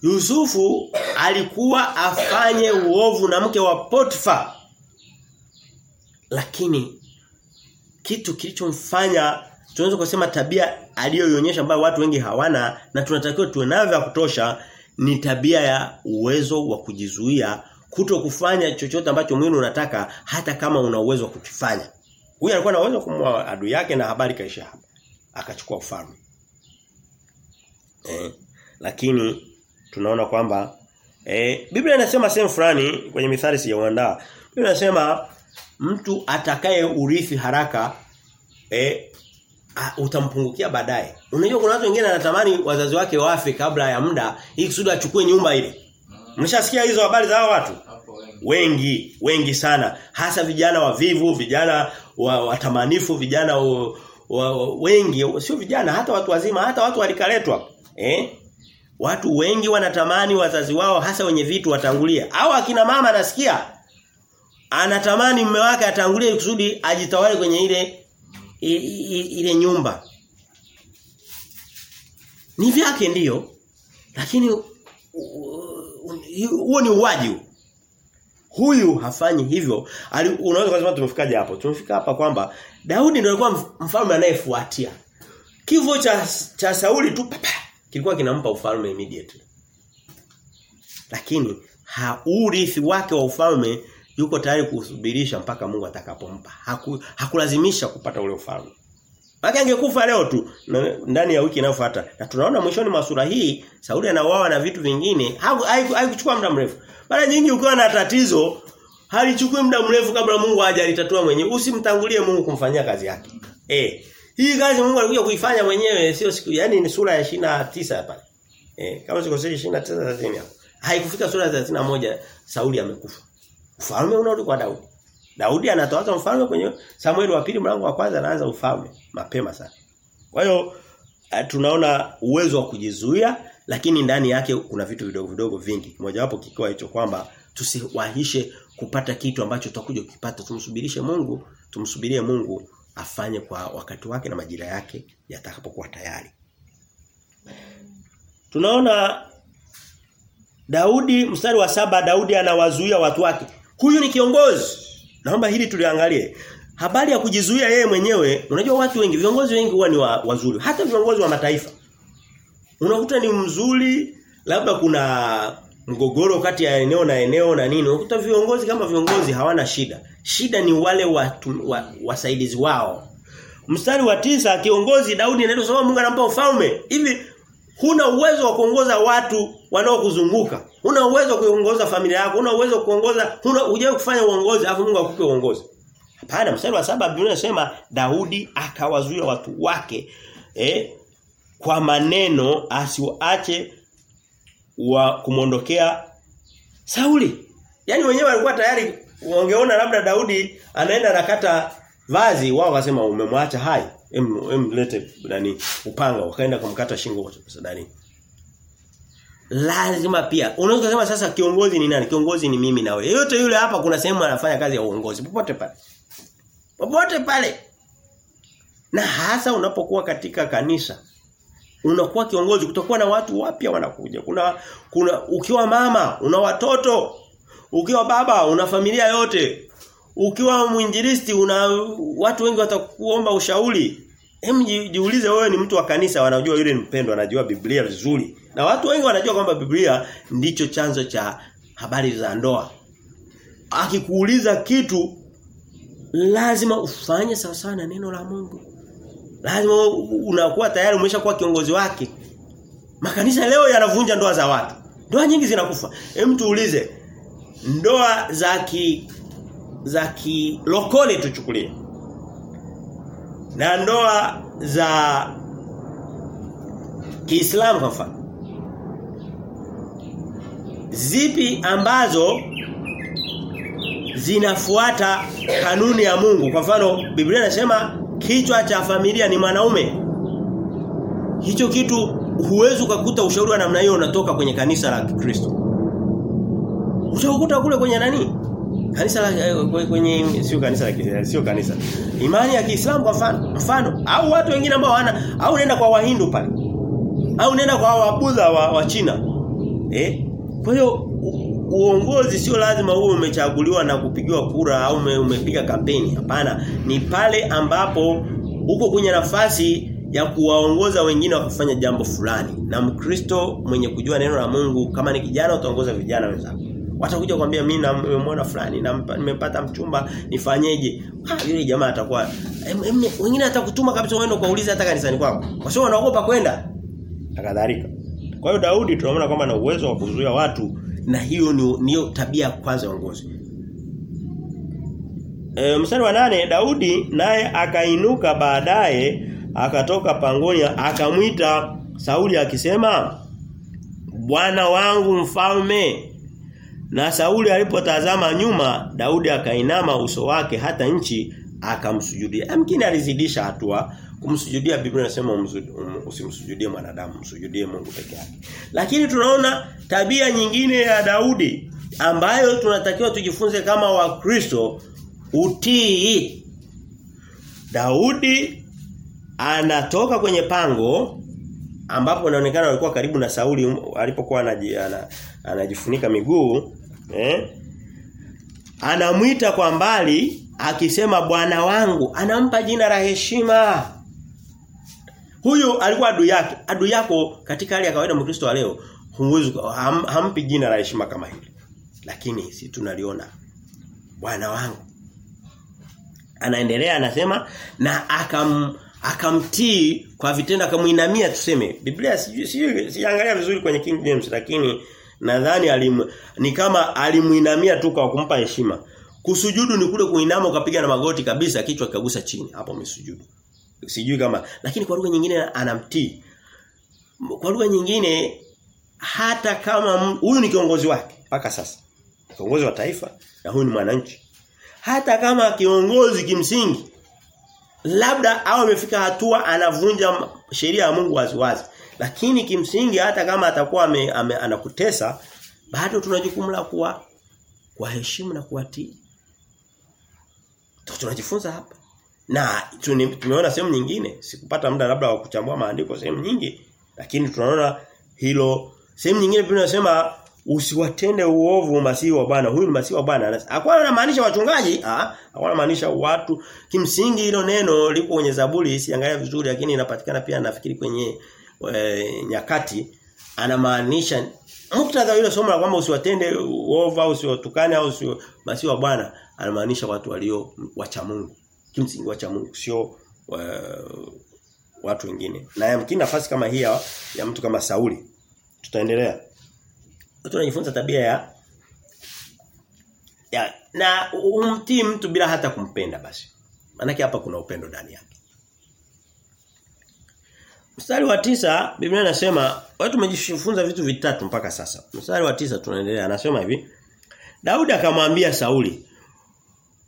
Yusufu alikuwa afanye uovu na mke wa Potifa. Lakini kitu kilichomfanya tunaweza kusema tabia aliyoionyesha ambayo watu wengi hawana na tunatakiwa tuwe navyo vya kutosha ni tabia ya uwezo wa kujizuia kuto kufanya chochote ambacho mwili unataka hata kama una uwezo wa kukifanya. Huyu alikuwa na uwezo kumwa adui yake na habari kaisha hapa. Akachukua ufalme. Eh, lakini tunaona kwamba eh, Biblia inasema sehemu fulani kwenye mithali sijauandaa. Biblia inasema mtu atakaye urithi haraka eh, utampungukia baadaye. Unajua kuna watu wengine anatamani wazazi wake wafe kabla ya muda ili kusudi achukue nyumba ile. Mmeshasikia hizo habari za hao watu? wengi wengi sana hasa vijana wavivu vijana wa, watamanifu vijana wa, wa, wengi sio vijana hata watu wazima hata watu walikaletwa eh watu wengi wanatamani wazazi wao hasa wenye vitu watangulie au akina mama nasikia anatamani mume wake atangulie kusudi ajitawale kwenye ile ile, nyumba. Ni vyake ndiyo lakini huo ni uwaji huyu hafanyi hivyo. Unaweza kusema tumefikaje hapo? Tumefika hapa kwamba Daudi ndio alikuwa mfalme anayefuatia. Kifo cha cha Sauli tu papa kilikuwa kinampa ufalme immediately. Lakini haurithi wake wa ufalme yuko tayari kusubirisha mpaka Mungu atakapompa Haku, hakulazimisha kupata ule ufalme Baki angekufa leo tu ndani ya wiki inayofuata. Na tunaona mwishoni mwa sura hii Sauli anauawa na vitu vingine. Haikuchukua muda mrefu. Mara nyingi ukiwa na tatizo halichukui muda mrefu kabla Mungu hajalitatua mwenyewe. Usimtangulie Mungu kumfanyia kazi yake. Eh. Hii kazi Mungu alikuja kuifanya mwenyewe sio siku yani ni sura ya 29 hapa. Eh, kama sikosei 29 30 hapo. Haikufika sura ya 31 Sauli amekufa. Ufalme unarudi kwa Daudi. Daudi anatoaza mfalme kwenye Samueli wa pili mlango wa kwanza anaanza ufalme mapema sana. Kwa hiyo tunaona uwezo wa kujizuia lakini ndani yake kuna vitu vidogo vidogo vingi. Mojawapo kikiwa hicho kwamba tusiwahishe kupata kitu ambacho tutakuja kukipata tumsubirishe Mungu, tumsubirie Mungu afanye kwa wakati wake na majira yake yatakapokuwa tayari. Tunaona Daudi mstari wa saba Daudi anawazuia watu wake. Huyu ni kiongozi. Naomba hili tuliangalie. Habari ya kujizuia yeye mwenyewe, unajua watu wengi, viongozi wengi huwa ni wa, wazuri. Hata viongozi wa mataifa. Unakuta ni mzuri, labda kuna mgogoro kati ya eneo na eneo na nini. Unakuta viongozi kama viongozi hawana shida. Shida ni wale watu wa, wasaidizi wao. Mstari wa tisa kiongozi Daudi sababu Mungu anampa ufalme. Hivi huna uwezo wa kuongoza watu wanaokuzunguka. Huna uwezo wa kuongoza familia yako, huna uwezo wa kuongoza, huna hujawahi kufanya uongozi afu Mungu akupe uongozi. Hapana, mstari wa saba Biblia inasema Daudi akawazuia watu wake eh, kwa maneno asiwaache wa kumondokea Sauli. Yaani wenyewe walikuwa tayari wangeona labda Daudi anaenda nakata vazi wao wakasema umemwacha hai. Em, nani upanga wakaenda kumkata shingo Sadani. Lazima pia unaweza kusema sasa kiongozi ni nani? Kiongozi ni mimi na wewe. Yote yule hapa kuna sehemu anafanya kazi ya uongozi popote pale. Popote pale. Na hasa unapokuwa katika kanisa unakuwa kiongozi kutakuwa na watu wapya wanakuja. Kuna kuna ukiwa mama una watoto, ukiwa baba una familia yote. Ukiwa mwinjilisti una watu wengi watakuomba ushauri. Hem jiulize wewe ni mtu wa kanisa wanajua yule ni mpendwa anajua Biblia vizuri. Na watu wengi wanajua kwamba Biblia ndicho chanzo cha habari za ndoa. Akikuuliza kitu lazima ufanye sawa sawa na neno la Mungu. Lazima unakuwa tayari umeshakuwa kiongozi wake. Makanisa leo yanavunja ndoa za watu. Ndoa nyingi zinakufa. Hem tuulize ndoa za za kilokole tuchukulie. Na ndoa za Kiislamu kwa mfano. Zipi ambazo zinafuata kanuni ya Mungu. Kwa mfano Biblia inasema kichwa cha familia ni mwanaume. Hicho kitu huwezi kukuta ushauri wa namna hiyo unatoka kwenye kanisa la Kikristo Utakuta kule kwenye nani? Kanisa la kwenye sio kanisa la sio kanisa. Imani ya Kiislamu kwa mfano, mfano au watu wengine ambao wana au nenda kwa Wahindu pale. Au nenda kwa Wabudha wa, wa China. Eh? Kwa hiyo uongozi sio lazima uwe umechaguliwa na kupigiwa kura au ume, umepiga kampeni hapana ni pale ambapo uko kwenye nafasi ya kuwaongoza wengine wa kufanya jambo fulani na mkristo mwenye kujua neno la Mungu kama ni kijana utaongoza vijana wenzako watakuja kuambia mimi nimemwona fulani na nimepata mchumba nifanyeje? Ah yule jamaa atakuwa wengine atakutuma kabisa uende kuuliza hata kanisani kwako. Kwa sababu wanaogopa kwenda. Akadhalika. Kwa hiyo Daudi tunaona kwamba na uwezo wa kuzuia watu. Na hiyo ni niyo tabia ya kwanza ya uongozi. E, mstari wa nane Daudi naye akainuka baadaye akatoka pangoni akamwita Sauli akisema Bwana wangu mfalme Na Sauli alipotazama nyuma, Daudi akainama uso wake hata nchi akamsujudia. Amkini alizidisha hatua kumsujudia Biblia inasema um, usimsujudie mwanadamu, msujudie Mungu peke yake. Lakini tunaona tabia nyingine ya Daudi ambayo tunatakiwa tujifunze kama Wakristo utii. Daudi anatoka kwenye pango ambapo inaonekana walikuwa karibu na Sauli alipokuwa anajifunika miguu eh? Anamuita kwa mbali akisema bwana wangu anampa jina la heshima. Huyu alikuwa adu yake. Adu yako katika hali ya kawaida mkristo wa leo huwezi ham, hampi jina la heshima kama hili. Lakini si tunaliona. Bwana wangu anaendelea anasema na akam akamtii kwa vitendo akamuinamia tuseme. Biblia sijui siangalia vizuri kwenye King James lakini nadhani alim ni kama alimuinamia tu kwa kumpa heshima. Kusujudu ni kule kuinama ukapiga na magoti kabisa kichwa kikagusa chini. Hapo umesujudu sijui kama lakini kwa lugha nyingine anamtii. Kwa lugha nyingine hata kama huyu ni kiongozi wake mpaka sasa. Kiongozi wa taifa na huyu ni mwananchi. Hata kama kiongozi kimsingi labda au amefika hatua anavunja sheria ya Mungu waziwazi lakini kimsingi hata kama atakuwa ame, ame, anakutesa bado tuna jukumu la kuwa kuwaheshimu na kuwatii. Tunajifunza hapa. Na tumeona sehemu nyingine sikupata muda labda wa kuchambua maandiko sehemu nyingi lakini tunaona hilo sehemu nyingine pia nasema usiwatende uovu masihi wa Bwana. Huyu ni masihi wa Bwana. Hakuwa anamaanisha wachungaji ah hakuwa anamaanisha watu. Kimsingi hilo neno lipo kwenye Zaburi siangalia vizuri lakini inapatikana pia nafikiri kwenye e, nyakati anamaanisha muktadha ile somo la kwamba usiwatende uovu au usiwatukane au usio masihi wa Bwana anamaanisha watu walio wacha Mungu. Kimsingi wacha Mungu sio wa, watu wengine. Na yamkini nafasi kama hii ya, ya mtu kama Sauli. Tutaendelea. Tunajifunza tabia ya ya na umtii mtu bila hata kumpenda basi. Maana hapa kuna upendo ndani yake Mstari wa tisa Biblia inasema watu tumejifunza vitu vitatu mpaka sasa. Mstari wa tisa tunaendelea anasema hivi. Daudi akamwambia Sauli,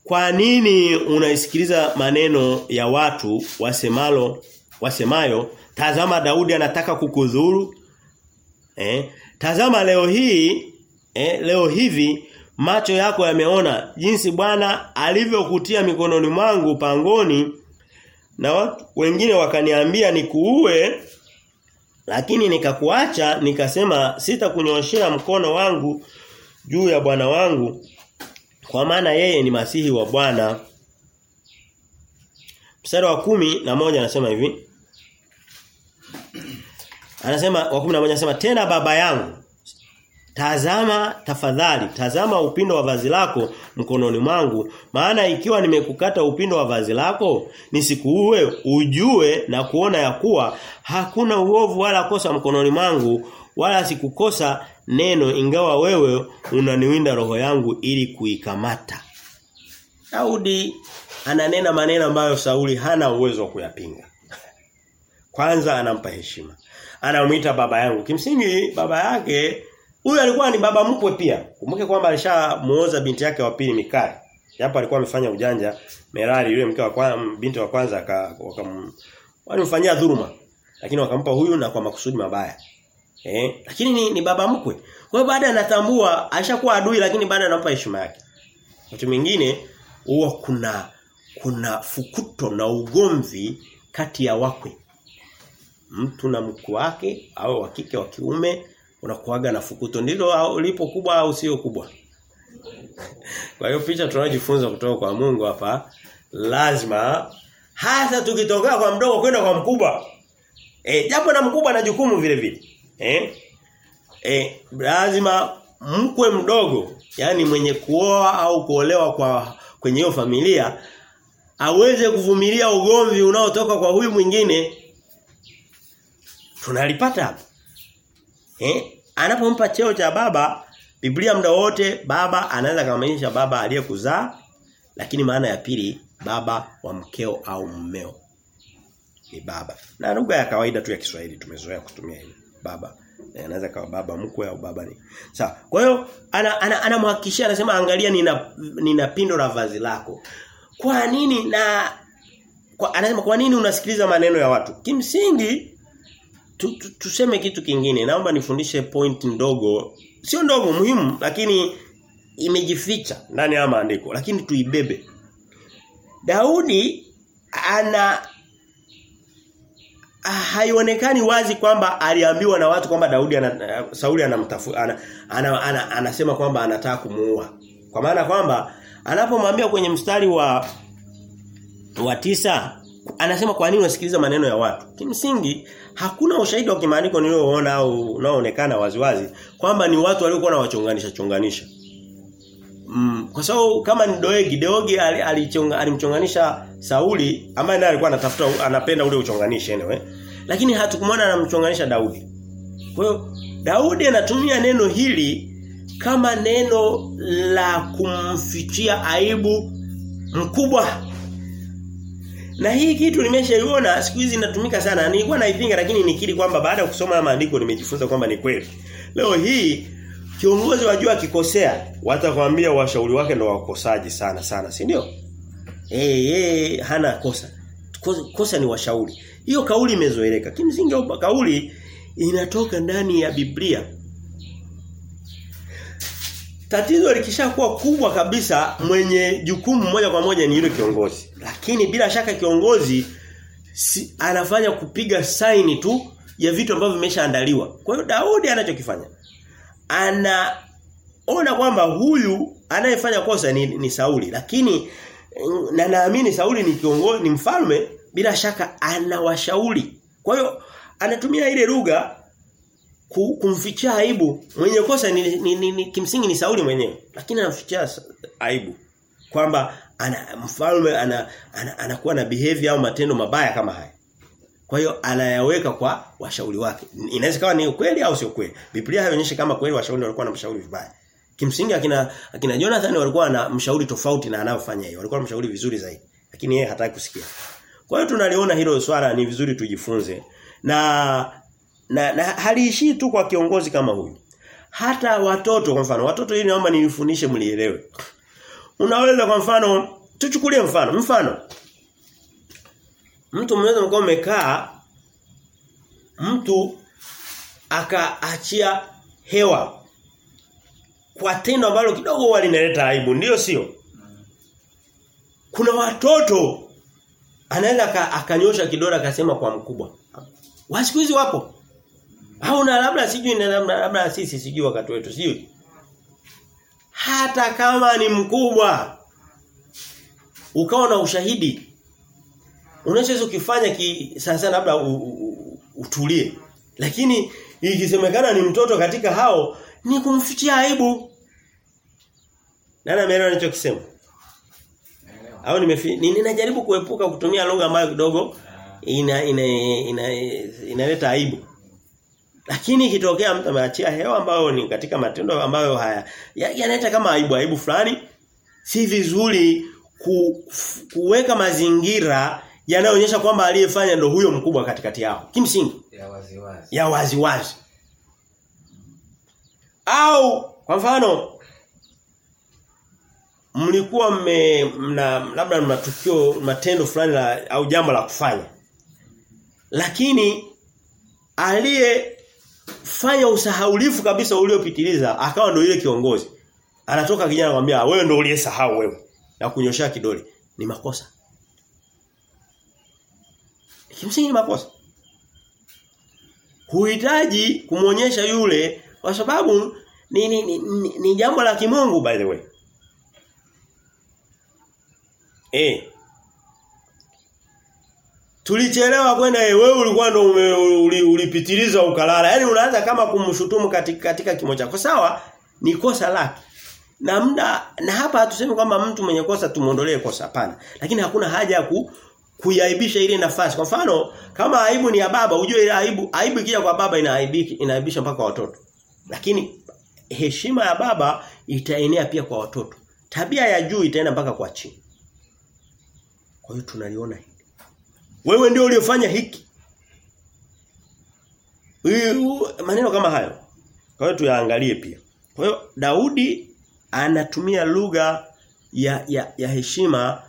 "Kwa nini unaisikiliza maneno ya watu wasemalo wasemayo, tazama Daudi anataka kukudhuru?" Eh? Tazama leo hii eh, leo hivi macho yako yameona jinsi Bwana alivyokutia mikononi mwangu pangoni na watu wengine wakaniambia nikuue lakini nikakuacha nikasema sitakunyoshea mkono wangu juu ya bwana wangu kwa maana yeye ni masihi wa Bwana. Mstari wa kumi na moja anasema hivi. Anasema wa 11 anasema tena baba yangu Tazama tafadhali, tazama upindo wa vazi lako mkononi mwangu, maana ikiwa nimekukata upindo wa vazi lako, nisikuue ujue na kuona ya kuwa hakuna uovu wala kosa mkononi mwangu, wala sikukosa neno ingawa wewe unaniwinda roho yangu ili kuikamata. Daudi ananena maneno ambayo Sauli hana uwezo wa kuyapinga. Kwanza anampa heshima. Anamuita baba yangu. Kimsingi baba yake Huyu alikuwa ni baba mkwe pia. Kumbuke kwamba alishamuoza binti yake wa pili Mikali. Japo alikuwa amefanya ujanja Merari yule mke wa kwanza binti wa kwanza akamfanyia dhuluma. Lakini wakampa huyu na kwa makusudi mabaya. Eh? Lakini ni, ni baba mkwe. Kwa hiyo baada anatambua alishakuwa adui lakini baada anampa heshima yake. Watu mwingine huwa kuna kuna fukuto na ugomvi kati ya wakwe. Mtu na mkwe wake au wa kike wa kiume unakuaga na fukuto. Ndilo lipo kubwa au sio kubwa? Kwa hiyo picha tunayojifunza kutoka kwa Mungu hapa lazima hasa tukitokea kwa mdogo kwenda kwa mkubwa. Eh japo na mkubwa na jukumu vile vile. Eh eh lazima mkwe mdogo yani mwenye kuoa au kuolewa kwa kwenye hiyo familia aweze kuvumilia ugomvi unaotoka kwa huyu mwingine. Tunalipata hapa Eh? Anapompa cheo cha baba, Biblia muda wote baba anaweza kumaanisha baba aliyekuzaa, lakini maana ya pili baba wa mkeo au mmeo. Ni baba. Na lugha ya kawaida tu ya Kiswahili tumezoea kutumia hili. Baba. Anaweza kawa baba mkwe au baba ni. Sawa. Kwa hiyo anamhakikishia ana, ana anasema angalia nina nina pindo la vazi lako. Kwa nini na kwa, anasema kwa nini unasikiliza maneno ya watu? Kimsingi tu, tu, tuseme kitu kingine. Naomba nifundishe point ndogo. Sio ndogo muhimu lakini imejificha ndani ya maandiko lakini tuibebe. Daudi ana haionekani wazi kwamba aliambiwa na watu kwamba Daudi ana, Sauli anamtafuta ana, ana, ana, anasema kwamba anataka kumuua. Kwa maana kwamba anapomwambia kwenye mstari wa wa tisa anasema kwa nini unasikiliza maneno ya watu? Kimsingi hakuna ushahidi wa kimaandiko nilioona au unaoonekana waziwazi kwamba ni watu waliokuwa na wachonganisha chonganisha. Mm, kwa sababu kama ni Doegi, Doegi alichonga alimchonganisha Sauli ambaye naye alikuwa anatafuta anapenda ule uchonganishe anyway. Lakini hatukumwona anamchonganisha Daudi. Kwa hiyo Daudi anatumia neno hili kama neno la kumfichia aibu mkubwa. Na hii kitu nimeshaiona siku hizi inatumika sana. Nilikuwa naipinga lakini nikiri kwamba baada ya kusoma maandiko nimejifunza kwamba ni kweli. Leo hii Kiongozi wajua akikosea watakwambia washauri wake ndo wakosaji sana sana, si ndio? Eh eh hana kosa. Kosa, kosa ni washauri. Hiyo kauli imezoeleka. Kimsingi kauli inatoka ndani ya Biblia. Tatizo likishakuwa kubwa kabisa mwenye jukumu moja kwa moja ni yule kiongozi. Lakini bila shaka kiongozi si, anafanya kupiga saini tu ya vitu ambavyo vimeshaandaliwa. Kwa hiyo Daudi anachokifanya anaona kwamba huyu anayefanya kosa ni, ni Sauli lakini na naamini Sauli ni kiongozi ni mfalme bila shaka anawashauri kwa hiyo anatumia ile lugha kumfichia aibu mwenye kosa ni, ni, ni, ni kimsingi ni Sauli mwenyewe lakini anamfichia aibu kwamba ana mfalme ana, ana, anakuwa na behavior au matendo mabaya kama haya kwa hiyo anayaweka kwa washauri wake. Inaweza kawa ni ukweli au sio kweli. Biblia haionyeshi kama kweli washauri walikuwa na mshauri vibaya. Kimsingi akina akina Jonathan walikuwa na mshauri tofauti na anayofanya hiyo. Walikuwa na mshauri vizuri zaidi. Lakini yeye hataki kusikia. Kwa hiyo tunaliona hilo swala ni vizuri tujifunze. Na na, na haliishii tu kwa kiongozi kama huyu. Hata watoto kwa mfano, watoto hili naomba nilifundishe mlielewe. Unaweza kwa mfano tuchukulie mfano, mfano Mtu mmoja mkao umekaa mtu akaachia hewa kwa tendo ambalo kidogo walinaleta aibu ndio sio kuna watoto anaweza akanyosha kidole akasema kwa mkubwa wasikuizi wapo au na labda sijui na labda, labda sisi sijui wakati wetu sijui. Hata kama ni mkubwa ukawa na ushahidi unachoweza ukifanya ki sasa labda u, u, utulie. Lakini ikisemekana ni mtoto katika hao ni kumfichia aibu. Nani ameelewa ninachokisema au nimefi ninajaribu kuepuka kutumia lugha ambayo kidogo ina ina ina inaleta aibu lakini ikitokea mtu ameachia hewa ambayo ni katika matendo ambayo haya yanaleta ya kama aibu aibu fulani si vizuri ku, kuweka mazingira yanayoonyesha kwamba aliyefanya ndo huyo mkubwa katikati yao. Kimsingi ya wazi wazi. ya wazi wazi. Au kwa mfano mlikuwa mme mna labda mna tukio matendo fulani la au jambo la kufanya. Lakini aliyefanya usahaulifu kabisa uliopitiliza akawa ndio ile kiongozi. Anatoka kijana anamwambia wewe ndio uliyesahau wewe na kunyoshia kidole. Ni makosa. Kimsingi ni makosa. Huhitaji kumuonyesha yule kwa sababu ni ni, ni, ni, ni jambo la kimungu by the way. Eh. Tulichelewa kwenda wewe ulikuwa ndo ulipitiliza ukalala. Yaani unaanza kama kumshutumu katika katika kimo chako. Sawa? Ni kosa lake. Na muda na hapa hatusemi kwamba mtu mwenye kosa tumuondolee kosa hapana. Lakini hakuna haja ya ku, kuiaibisha ile nafasi. Kwa mfano, kama aibu ni ya baba, ujue ile aibu, aibu ikija kwa baba inaaibiki, inaaibisha mpaka watoto. Lakini heshima ya baba itaenea pia kwa watoto. Tabia ya juu itaenda mpaka kwa chini. Kwa hiyo tunaliona hili. Wewe ndio uliofanya hiki. maneno kama hayo. Kwa hiyo tuyaangalie pia. Kwa hiyo Daudi anatumia lugha ya, ya, ya heshima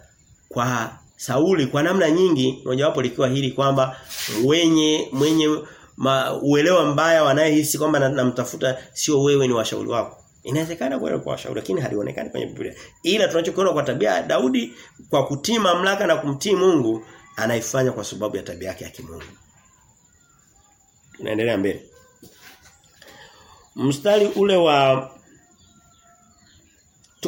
kwa Sauli kwa namna nyingi mojawapo likiwa hili kwamba wenye mwenye ma, uelewa mbaya wanayehisi kwamba namtafuta na sio wewe ni washauri wako. Inawezekana kwa kwa washauri lakini halionekani kwenye Biblia. Ila tunachokiona kwa tabia Daudi kwa kutii mamlaka na kumtii Mungu anaifanya kwa sababu ya tabia yake ya kimungu. Tunaendelea mbele. Mstari ule wa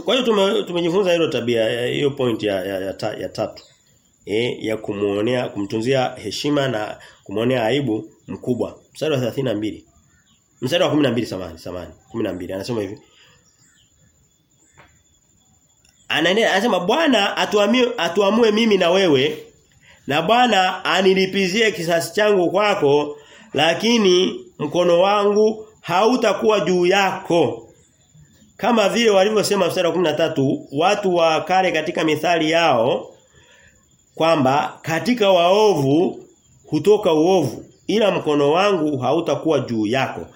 kwa hiyo tume, tumejifunza hilo tabia hiyo point ya ya, ya, ya tatu. E, ya kumuonea kumtunzia heshima na kumuonea aibu mkubwa. Mstari wa 32. Mstari wa 12 samani, samani. 12 anasema hivi. Anaendelea anasema Bwana atuamue atuamue mimi na wewe na Bwana anilipizie kisasi changu kwako lakini mkono wangu hautakuwa juu yako. Kama vile walivyosema mstari wa 13 watu wa kale katika mithali yao kwamba katika waovu hutoka uovu ila mkono wangu hautakuwa juu yako.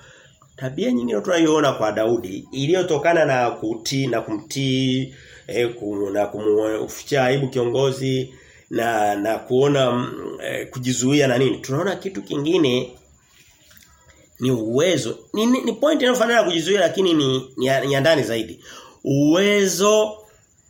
Tabia nyingine tunayoona kwa Daudi iliyotokana na kutii na kumtii eh, na kumuficha aibu kiongozi na na kuona eh, kujizuia na nini. Tunaona kitu kingine ni uwezo. Ni, ni, ni point inayofanana kujizuia lakini ni ni, ni ndani zaidi. Uwezo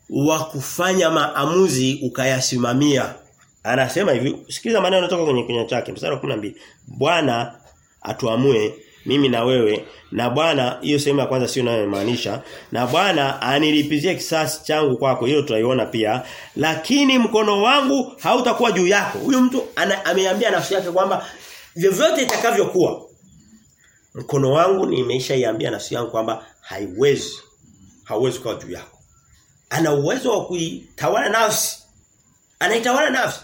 wa kufanya maamuzi ukayasimamia. Anasema hivi, sikiliza maneno yanatoka kwenye kinywa chake, mstari wa 12. Bwana atuamue mimi na wewe na Bwana hiyo sehemu ya kwanza sio inayomaanisha na Bwana anilipizie kisasi changu kwako hiyo tutaiona pia lakini mkono wangu hautakuwa juu yako. Huyu mtu ameambia nafsi yake kwamba vyovyote itakavyokuwa mkono wangu nimeishaiambia nafsi yangu kwamba haiwezi hauwezi kuwa juu yako. Ana uwezo wa kuitawala nafsi anaitawala nafsi.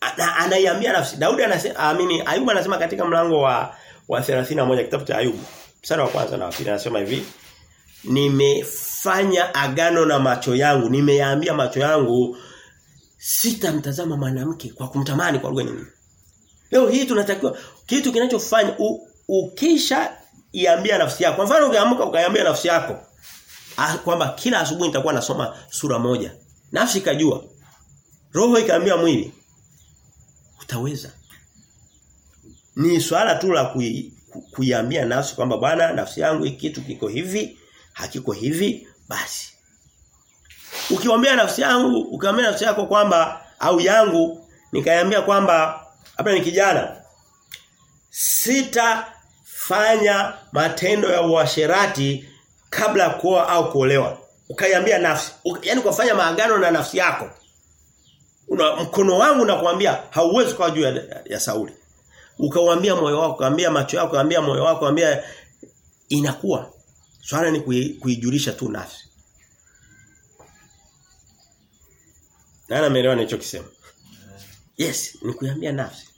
Ana, anaiambia nafsi. Daudi anasema amini Ayubu anasema katika mlango wa wa 31 kitabu cha Ayubu. Mstari wa kwanza na pili anasema hivi nimefanya agano na macho yangu nimeyaambia macho yangu sitamtazama mwanamke kwa kumtamani kwa lugha nyingine. Leo hii tunatakiwa kitu kinachofanya ukisha iambia nafsi yako kwa mfano ukiamka ukaiambia nafsi yako kwamba kila asubuhi nitakuwa nasoma sura moja. Nafsi ikajua roho ikaambia mwili utaweza ni swala tu la kui, kuiambia nafsi kwamba bwana nafsi yangu kitu kiko hivi hakiko hivi basi. Ukiwaambia nafsi yangu ukiwaambia nafsi yako kwamba au yangu nikaambia kwamba hapa ni kijana sitafanya matendo ya uasherati kabla kuoa au kuolewa. Ukaiambia nafsi yani kufanya maagano na nafsi yako una mkono wangu nakwambia hauwezi kwa juu ya, ya Sauli ukauambia moyo wako ukaambia macho yako ukaambia moyo wako ukaambia inakuwa. Swala ni kuijulisha tu nafsi. Nani ameelewa nilichokisema Yes ni kuiambia nafsi.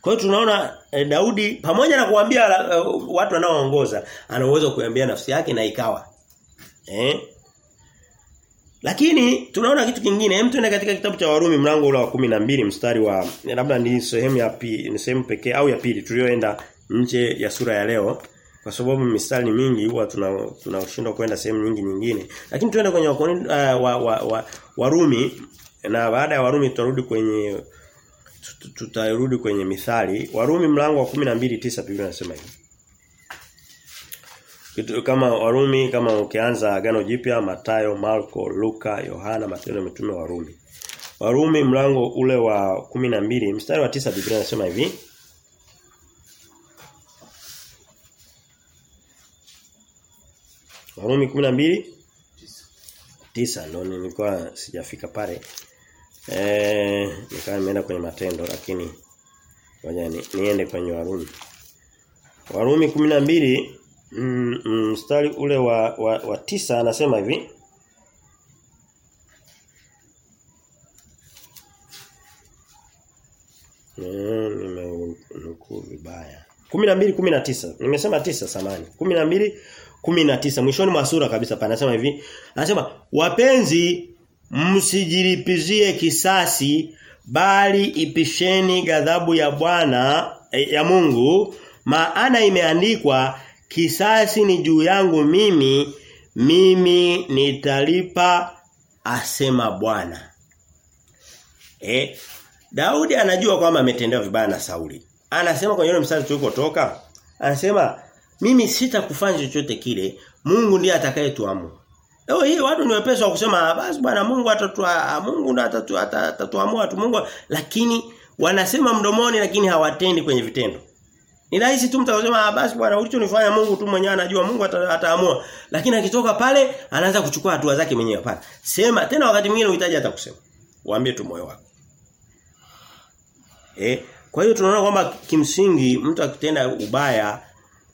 Kwa hiyo tunaona eh, Daudi pamoja na kuambia uh, watu wanaoongoza ana uwezo kuambia nafsi yake na ikawa. Eh lakini tunaona kitu kingine, hem tuende katika kitabu cha Warumi mlango ule wa 12 mstari wa labda ni sehemu ya ni sehemu pekee au ya pili tulioenda nje ya sura ya leo kwa sababu mistari ni mingi huwa tuna tunashindwa kwenda sehemu nyingi nyingine. Lakini tuende kwenye wakoni, uh, wa, wa, wa, Warumi na baada ya Warumi tutarudi kwenye tutarudi kwenye mithali. Warumi mlango wa 12:9 Biblia inasema hivi. Kitu kama Warumi kama ukianza agano jipya Matayo, Marko, Luka, Yohana, Matendo mitume Warumi. Warumi mlango ule wa 12 mstari wa tisa Biblia inasema hivi. Warumi 12 tisa ndio nilikuwa sijafika pale. Eh nikawa nimeenda kwenye matendo lakini ngoja ni, niende kwenye Warumi. Warumi 12 mstari mm, ule wa, wa, wa tisa anasema hivi. Nimenukuu vibaya. 12 19 nimesema tisa samani. 12 19 mwishoni mwa sura kabisa pa nasema hivi. Anasema wapenzi msijilipizie kisasi bali ipisheni ghadhabu ya Bwana ya Mungu. Maana imeandikwa kisasi ni juu yangu mimi mimi nitalipa asema Bwana. Eh Daudi anajua kwamba ametendewa vibaya na Sauli. Anasema kwenye ile mstari tulikotoka, anasema mimi sitakufanya chochote kile, Mungu ndiye atakayetuamua. Leo hii watu ni wepesi wa kusema basi bwana Mungu atatua Mungu atatua atatuamua tu Mungu lakini wanasema mdomoni lakini hawatendi kwenye vitendo. Ni rahisi tu mtu akasema basi bwana ulichonifanya Mungu tu mwenyewe anajua Mungu ataamua. Lakini akitoka pale anaanza kuchukua hatua zake mwenyewe pale. Sema tena wakati mwingine unahitaji hata kusema. Waambie tu moyo wako. Eh, kwa hiyo tunaona kwamba kimsingi mtu akitenda ubaya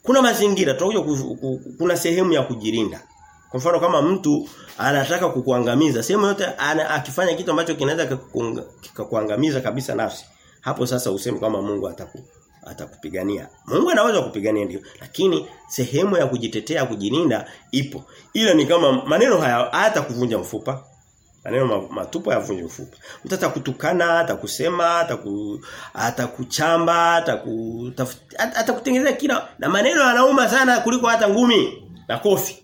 kuna mazingira tunakuja kuna sehemu ya kujilinda. Kwa mfano kama mtu anataka kukuangamiza, sehemu yote ana, akifanya kitu ambacho kinaweza kikakuangamiza kabisa nafsi. Hapo sasa useme kama Mungu ataku atakupigania. Mungu anaweza kupigania ndio, lakini sehemu ya kujitetea kujilinda ipo. Ila ni kama maneno haya hata kuvunja mfupa. Maneno matupo yavunja mfupa. Mtu atakutukana, atakusema, ataku atakuchamba, ataku atakutengenezea kila na maneno yanauma sana kuliko hata ngumi na kofi.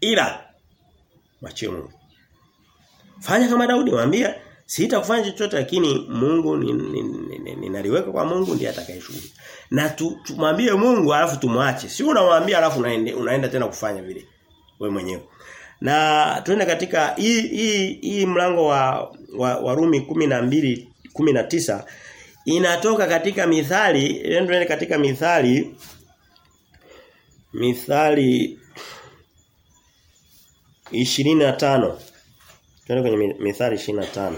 Ila mwachie Mungu. Fanya kama Daudi mwambie sitakufanya chochote lakini Mungu ninaliweka ni, ni, kwa Mungu ndiye atakayeshughulika. Na tumwambie Mungu alafu tumwache. Si unamwambia alafu unaenda, unaenda tena kufanya vile wewe mwenyewe. Na tuende katika hii hii hii mlango wa wa, wa Rumi 12 19 inatoka katika mithali, tuende katika mithali mithali 25 Tuende kwenye mithali 25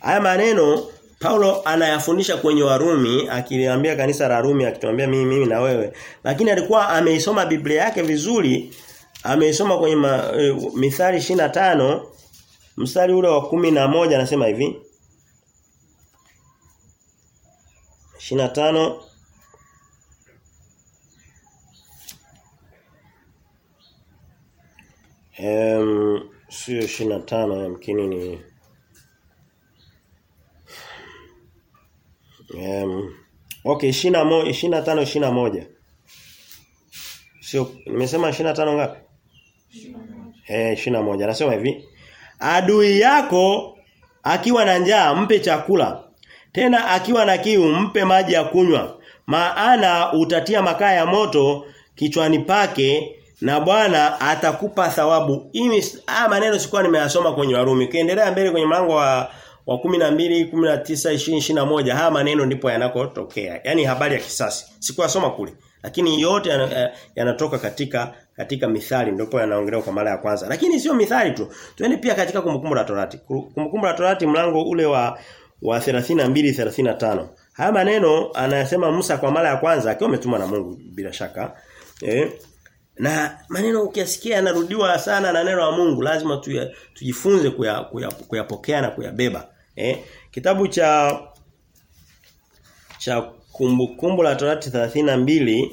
Haya maneno Paulo anayafundisha kwenye Warumi akiliambia kanisa la Rumi akituambia mimi mimi na wewe. Lakini alikuwa ameisoma Biblia yake vizuri ameisoma kwenye ma, e, Mithali 25 mstari ule wa kumi na moja anasema hivi. 25 Em sio 25 yamkini ni Um, okay 21 25 21 Sio nimesema 25 ngapi? Eh 21 anasema hivi. Adui yako akiwa na njaa mpe chakula. Tena akiwa na kiu mpe maji ya kunywa. Maana utatia makaa ya moto kichwani pake na Bwana atakupa thawabu. Hii haya maneno sikuwa nimeyasoma kwenye Warumi. Kiendelea mbele kwenye mlango wa wa 12, 19, 20, 21 haya maneno ndipo yanakotokea. Yaani habari ya kisasi. Sikuyasoma kule. Lakini yote yanatoka katika katika mithali ndipo yanaongelewa kwa mara ya kwanza. Lakini sio mithali tu. Tuende pia katika kumbukumbu la Torati. Kumbukumbu la Torati mlango ule wa wa 32 35. Haya maneno anayasema Musa kwa mara ya kwanza akiwa ametumwa na Mungu bila shaka. Eh, na maneno ukiasikia yanarudiwa sana na neno la Mungu, lazima tuya, tujifunze kuyapokea kuya, kuya na kuyabeba. Eh? Kitabu cha cha kumbukumbu kumbu la Torati 32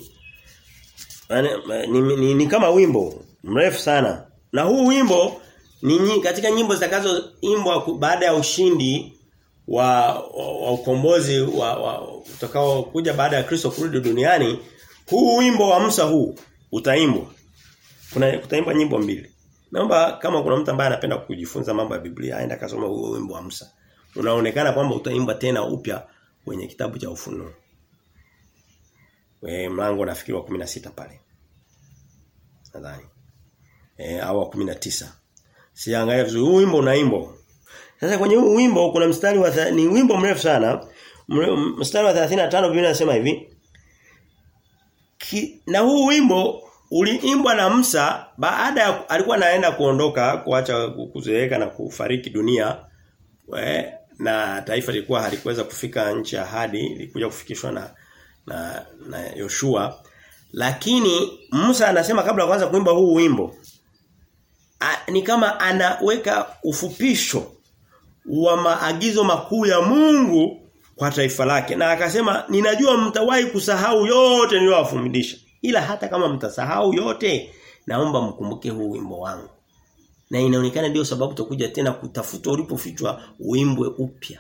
ni, ni, ni kama wimbo mrefu sana. Na huu wimbo ni katika nyimbo zitakazoimbwa baada ya ushindi wa, wa, wa ukombozi wa, wa utakao kuja baada ya Kristo kurudi duniani. Huu wimbo wa Musa huu utaimbwa. Kuna kutaimbwa nyimbo mbili. Naomba kama kuna mtu ambaye anapenda kujifunza mambo ya Biblia aenda kasoma huo wimbo wa Musa. Unaonekana kwamba utaimba tena upya kwenye kitabu cha Ufunuo. Eh mlango nafikiri wa 16 pale. Nadhani. Eh au wa 19. Siangalia vizuri huu wimbo unaimbo. Sasa kwenye huu wimbo kuna mstari wa ni wimbo mrefu sana. Mstari wa 35 Biblia inasema hivi. Ki, na huu wimbo uliimbwa na Musa baada ya alikuwa anaenda kuondoka kuacha kuzeeka na kufariki dunia we, na taifa lilikuwa halikuweza kufika nchi ya ahadi ilikuja kufikishwa na na na Yoshua. Lakini Musa anasema kabla kwanza kuimba huu wimbo a, ni kama anaweka ufupisho wa maagizo makuu ya Mungu kwa taifa lake na akasema ninajua mtawahi kusahau yote niliyowafundisha ila hata kama mtasahau yote naomba mkumbuke huu wimbo wangu na inaonekana ndio sababu tutakuja tena kutafuta ulipofichwa uimbwe upya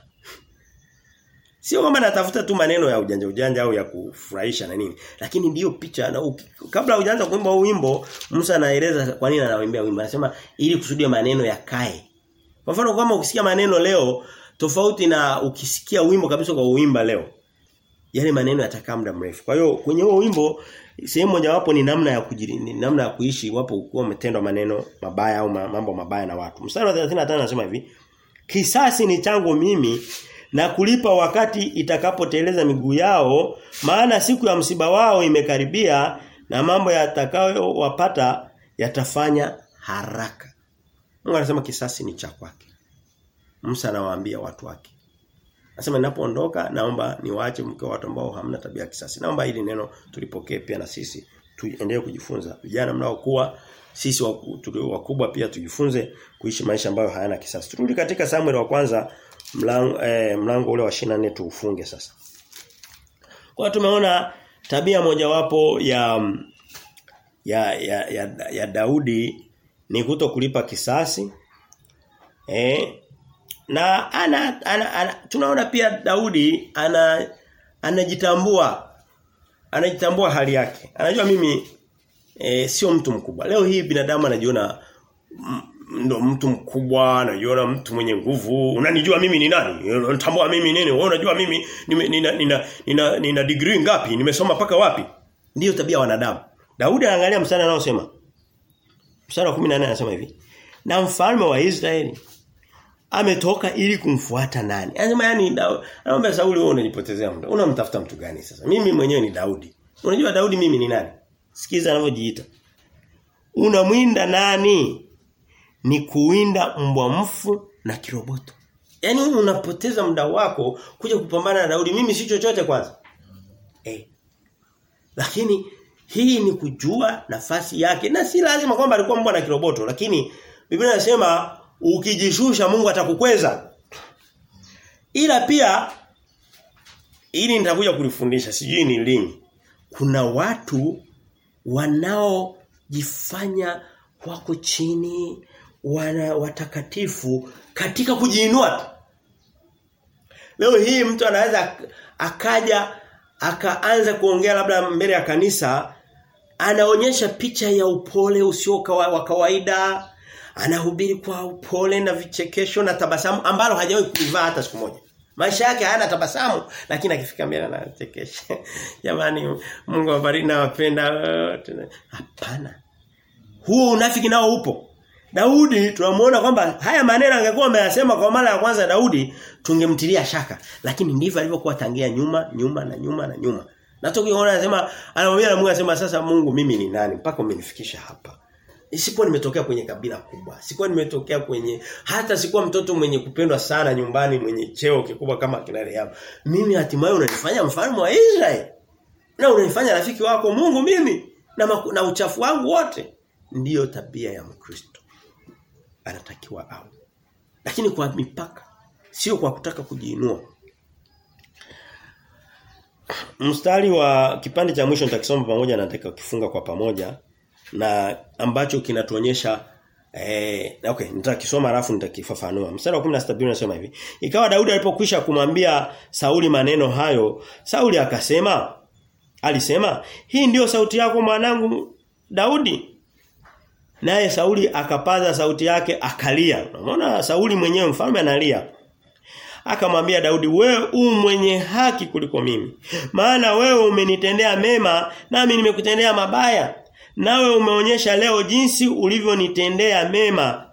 Sio kwamba natafuta tu maneno ya ujanja ujanja au ya kufurahisha na nini. Lakini ndiyo picha na uki, kabla hujaanza kuimba huu wimbo Musa anaeleza kwa nini anaimbia wimbo. Anasema ili kusudia maneno ya kae. Kwa mfano kama ukisikia maneno leo tofauti na ukisikia wimbo kabisa kwa uimba leo. Yale maneno yatakaa muda mrefu. Kwa hiyo kwenye huo wimbo sehemu mojawapo ni namna ya kujiri, ni namna ya kuishi iwapo ukiwa umetendwa maneno mabaya au mambo mabaya na watu. Mstari wa 35 anasema hivi: Kisasi ni changu mimi na kulipa wakati itakapoteleza miguu yao maana siku ya msiba wao imekaribia na mambo yatakayowapata yatafanya haraka. Mungu anasema kisasi ni cha kwake. Musa anawaambia watu wake. Anasema ninapoondoka naomba niwaache mke watu ambao hamna tabia kisasi. Naomba hili neno tulipokee pia na sisi tuendelee kujifunza. Vijana mnaokuwa sisi wakubwa pia tujifunze kuishi maisha ambayo hayana kisasi. Turudi katika Samuel wa kwanza mlango eh, mlango ule wa 24 tuufunge sasa. Kwa tumeona tabia mojawapo ya ya ya ya, ya Daudi ni kuto kulipa kisasi. Eh na ana, ana, ana tunaona pia Daudi ana anajitambua anajitambua hali yake. Anajua mimi e, sio mtu mkubwa. Leo hii binadamu anajiona ndo mtu mkubwa, anajiona mtu mwenye nguvu. Unanijua mimi ni nani? Unatambua mimi nini? Wewe unajua mimi nina nina nina, nina, nina degree ngapi? Nimesoma paka wapi? Ndiyo tabia wanadamu. Daudi anaangalia msana anaosema. Msana wa 14 anasema hivi. Na mfalme wa Israeli ametoka ili kumfuata nani? Anasema yani anaomba Sauli wewe unajipotezea muda. Unamtafuta mtu gani sasa? Mimi mwenyewe ni Daudi. Unajua Daudi mimi ni nani? Sikiza anavyojiita. Unamwinda nani? Ni kuwinda mbwa mfu na kiroboto. Yaani unapoteza muda wako kuja kupambana na Daudi. Mimi si chochote kwanza. Eh. Lakini hii ni kujua nafasi yake na si lazima kwamba alikuwa mbwa na kiroboto lakini Biblia inasema ukijishusha Mungu atakukweza. Ila pia ili nitakuja kulifundisha sijui ni lini. Kuna watu wanaojifanya wako chini wana watakatifu katika kujiinua. Leo hii mtu anaweza akaja akaanza kuongea labda mbele ya kanisa anaonyesha picha ya upole usio wa kawaida anahubiri kwa upole na vichekesho na tabasamu ambalo hajawahi kulivaa hata siku moja. Maisha yake hayana tabasamu lakini akifika mbele anachekesha. Jamani Mungu awabariki na wapenda hapana. Huo unafiki nao upo. Daudi tunamuona kwamba haya maneno angekuwa ameyasema kwa mara ya kwanza Daudi tungemtilia shaka lakini ndivyo alivyokuwa tangia nyuma nyuma na nyuma na nyuma. Na tukiona anasema anamwambia Mungu anasema sasa Mungu mimi ni nani mpaka umenifikisha hapa. Sikuwa nimetokea kwenye kabila kubwa. Sikuwa nimetokea kwenye hata sikuwa mtoto mwenye kupendwa sana nyumbani mwenye cheo kikubwa kama kina Rehabu. Mimi hatimaye unanifanya mfalme wa Israeli. Na unanifanya rafiki wako Mungu mimi na, maku, na uchafu wangu wote. Ndiyo tabia ya Mkristo. Anatakiwa awe. Lakini kwa mipaka. Sio kwa kutaka kujiinua. Mstari wa kipande cha mwisho nitakisoma pamoja na nataka kukifunga kwa pamoja na ambacho kinatuonyesha eh okay nitakisoma alafu nitakifafanua. Mstari wa 16 Biblia inasema hivi. Ikawa Daudi alipokwisha kumwambia Sauli maneno hayo, Sauli akasema alisema, "Hii ndiyo sauti yako mwanangu Daudi." Naye Sauli akapaza sauti yake akalia. Unaona Sauli mwenyewe mfalme analia. Akamwambia Daudi, "Wewe u mwenye haki kuliko mimi. Maana wewe umenitendea mema nami nimekutendea mabaya." Nawe umeonyesha leo jinsi ulivyonitendea mema.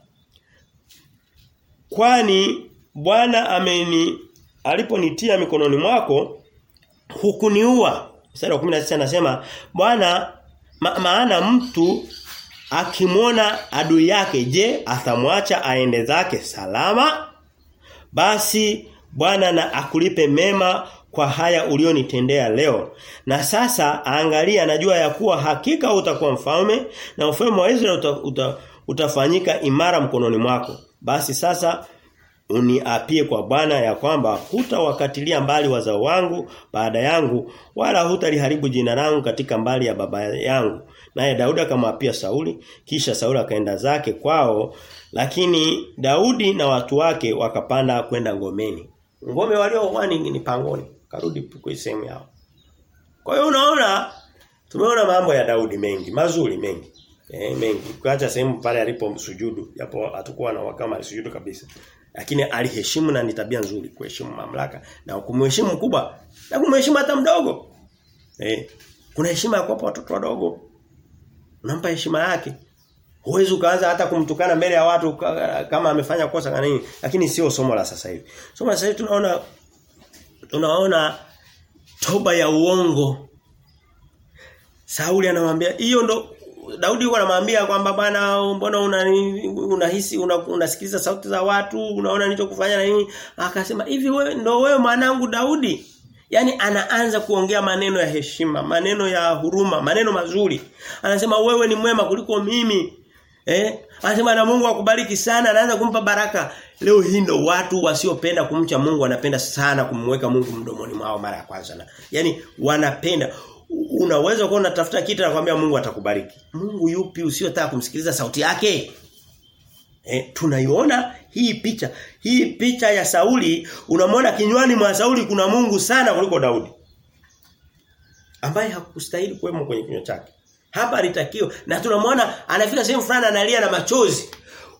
Kwani Bwana ameni aliponitia mikononi mwako hukuniua. Mstari wa 16 anasema Bwana ma, maana mtu akimwona adui yake je atamwacha aende zake salama? Basi Bwana na akulipe mema kwa haya ulionitendea leo. Na sasa angalia najua ya kuwa hakika utakuwa mfalme na ufalme wa Israeli uta, uta, utafanyika imara mkononi mwako. Basi sasa uniapie kwa Bwana ya kwamba hutawakatilia mbali wazao wangu baada yangu wala hutaliharibu jina langu katika mbali ya baba yangu. Naye Daudi akamwapia Sauli kisha Sauli akaenda zake kwao lakini Daudi na watu wake wakapanda kwenda ngomeni. Ngome walio ni, ni pangoni. Karudi kwa sehemu yao. Kwa hiyo unaona tumeona mambo ya Daudi mengi, mazuri mengi. Eh mengi. Kuacha sehemu pale alipo msujudu japo hatakuwa na kama alisujudu kabisa. Lakini aliheshimu na ni tabia nzuri kuheshimu mamlaka na kumheshimu mkubwa na kumheshimu hata mdogo. Eh kuna heshima ya kuwapa watoto wadogo. Unampa heshima yake. Huwezi ukaanza hata kumtukana mbele ya watu kama amefanya kosa kana nini, lakini sio somo la sasa hivi. Somo la sasa hivi tunaona tunaona toba ya uongo. Sauli anamwambia hiyo ndo Daudi yuko anamwambia kwamba bwana mbona unahisi una unasikiliza una sauti za watu, unaona nilichokufanya na nini? Akasema hivi wewe ndo wewe mwanangu Daudi. yani anaanza kuongea maneno ya heshima, maneno ya huruma, maneno mazuri. Anasema wewe ni mwema kuliko mimi. Eh? Anasema na Mungu akubariki sana, anaanza kumpa baraka. Leo hii ndo watu wasiopenda kumcha Mungu wanapenda sana kumweka Mungu mdomoni mwao mara ya kwanza. Na. Yaani wanapenda unaweza kuwa unatafuta kitu na kwambia Mungu atakubariki. Mungu yupi usiyotaka kumsikiliza sauti yake? Eh, tunaiona hii picha. Hii picha ya Sauli, unamwona kinywani mwa Sauli kuna Mungu sana kuliko Daudi. Ambaye hakustahili kuwemo kwenye kinywa chake. Hapa alitakiwa na tunamwona anafika sehemu fulani analia na machozi.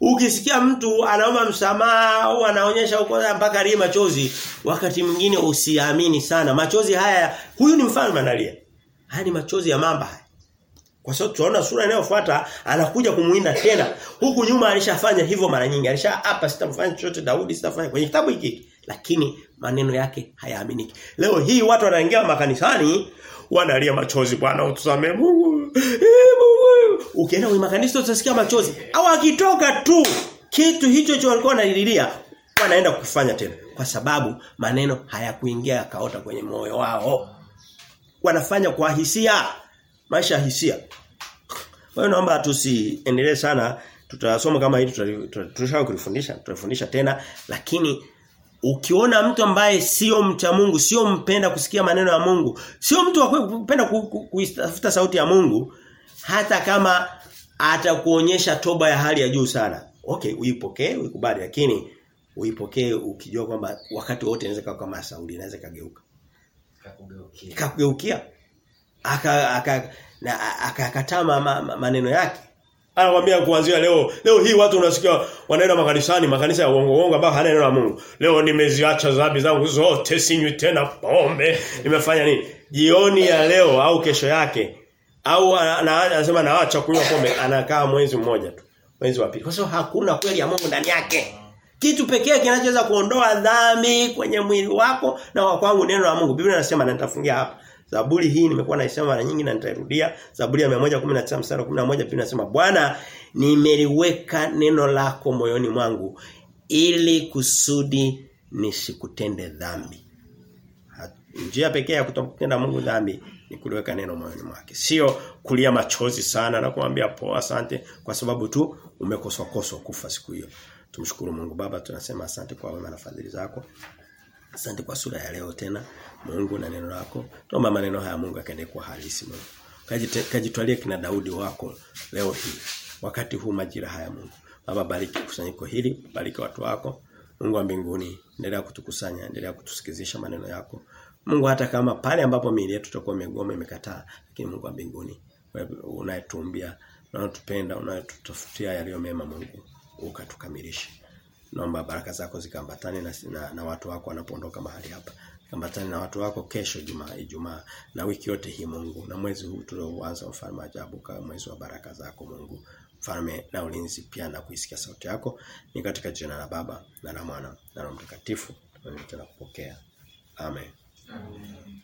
Ukisikia mtu anaomba msamaha au anaonyesha uko mpaka alie machozi, wakati mwingine usiamini sana. Machozi haya, huyu ni mfalme analia. Haya ni machozi ya mamba haya. Kwa sababu tunaona sura inayofuata anakuja kumuinda tena. Huku nyuma alishafanya hivyo mara nyingi. Alisha hapa sitamfanya chochote Daudi sitafanya kwenye kitabu hiki. Lakini maneno yake hayaaminiki. Leo hii watu wanaingia makanisani wanalia machozi bwana utusamee Mungu. Ee Mungu. Ukienda kwenye makanisa utasikia machozi. Au akitoka tu kitu hicho hicho walikuwa wanalilia wanaenda kufanya tena kwa sababu maneno hayakuingia yakaota kwenye moyo wao. Wanafanya kwa hisia maisha ya hisia. Kwa hiyo naomba tusiendelee sana tutasoma kama hili tutashaka kulifundisha tutafundisha tena lakini ukiona mtu ambaye sio mcha Mungu sio mpenda kusikia maneno ya Mungu sio mtu wa kupenda kuitafuta sauti ya Mungu hata kama atakuonyesha toba ya hali ya juu sana. Okay uipokee uikubali lakini uipokee ukijua kwamba wakati wote inaweza kuwa kama Sauli inaweza kageuka Kakugeukia. kakugeukia aka aka na akakataa ma, ma, maneno yake anakuambia kuanzia leo. Leo hii watu unasikia wanaenda makanisani makanisa ya uongo uongo ambao hana neno la Mungu. Leo nimeziacha dhambi zangu zote sinywi tena pombe. Nimefanya nini? Jioni ya leo au kesho yake au anasema naacha kunywa pombe anakaa mwezi mmoja tu mwezi wa pili. Kwa sababu hakuna kweli ya Mungu ndani yake. Kitu pekee kinachoweza kuondoa dhambi kwenye mwili wako na wa kwangu neno la Mungu. Biblia inasema na nitafungia hapa Zaburi hii nimekuwa naisema mara nyingi na nitairudia. Zaburi ya 119 mstari wa 11 pia inasema Bwana nimeliweka neno lako moyoni mwangu ili kusudi nisikutende dhambi. Njia pekee ya kutokutenda Mungu dhambi ni kuliweka neno moyoni mwake. Sio kulia machozi sana na kumwambia poa asante kwa sababu tu umekoswa koswa kufa siku hiyo. Tumshukuru Mungu Baba tunasema asante kwa wema na fadhili zako. Asante kwa sura ya leo tena Mungu na neno lako. Tuomba maneno haya Mungu akaende kwa halisi Mungu. Kajitwalie kina Daudi wako leo hii. Wakati huu majira haya Mungu. Baba bariki kusanyiko hili, bariki watu wako. Mungu wa mbinguni, endelea kutukusanya, endelea kutusikizisha maneno yako. Mungu hata kama pale ambapo miili yetu tutakuwa imegoma imekataa, lakini Mungu wa mbinguni, unayetuumbia, unayotupenda, unayotutafutia yaliyo mema Mungu, ukatukamilishe. Naomba baraka zako zikambatane na, na, na watu wako wanapoondoka mahali hapa. Kambatane na watu wako kesho Ijumaa Ijumaa na wiki yote hii Mungu na mwezi huu tulioanza ufalme ajabu kama mwezi wa baraka zako Mungu. Mfalme na ulinzi pia na kuisikia sauti yako ni katika jina la Baba na la Mwana na la Mtakatifu. Tunakupokea. Amen. Amen.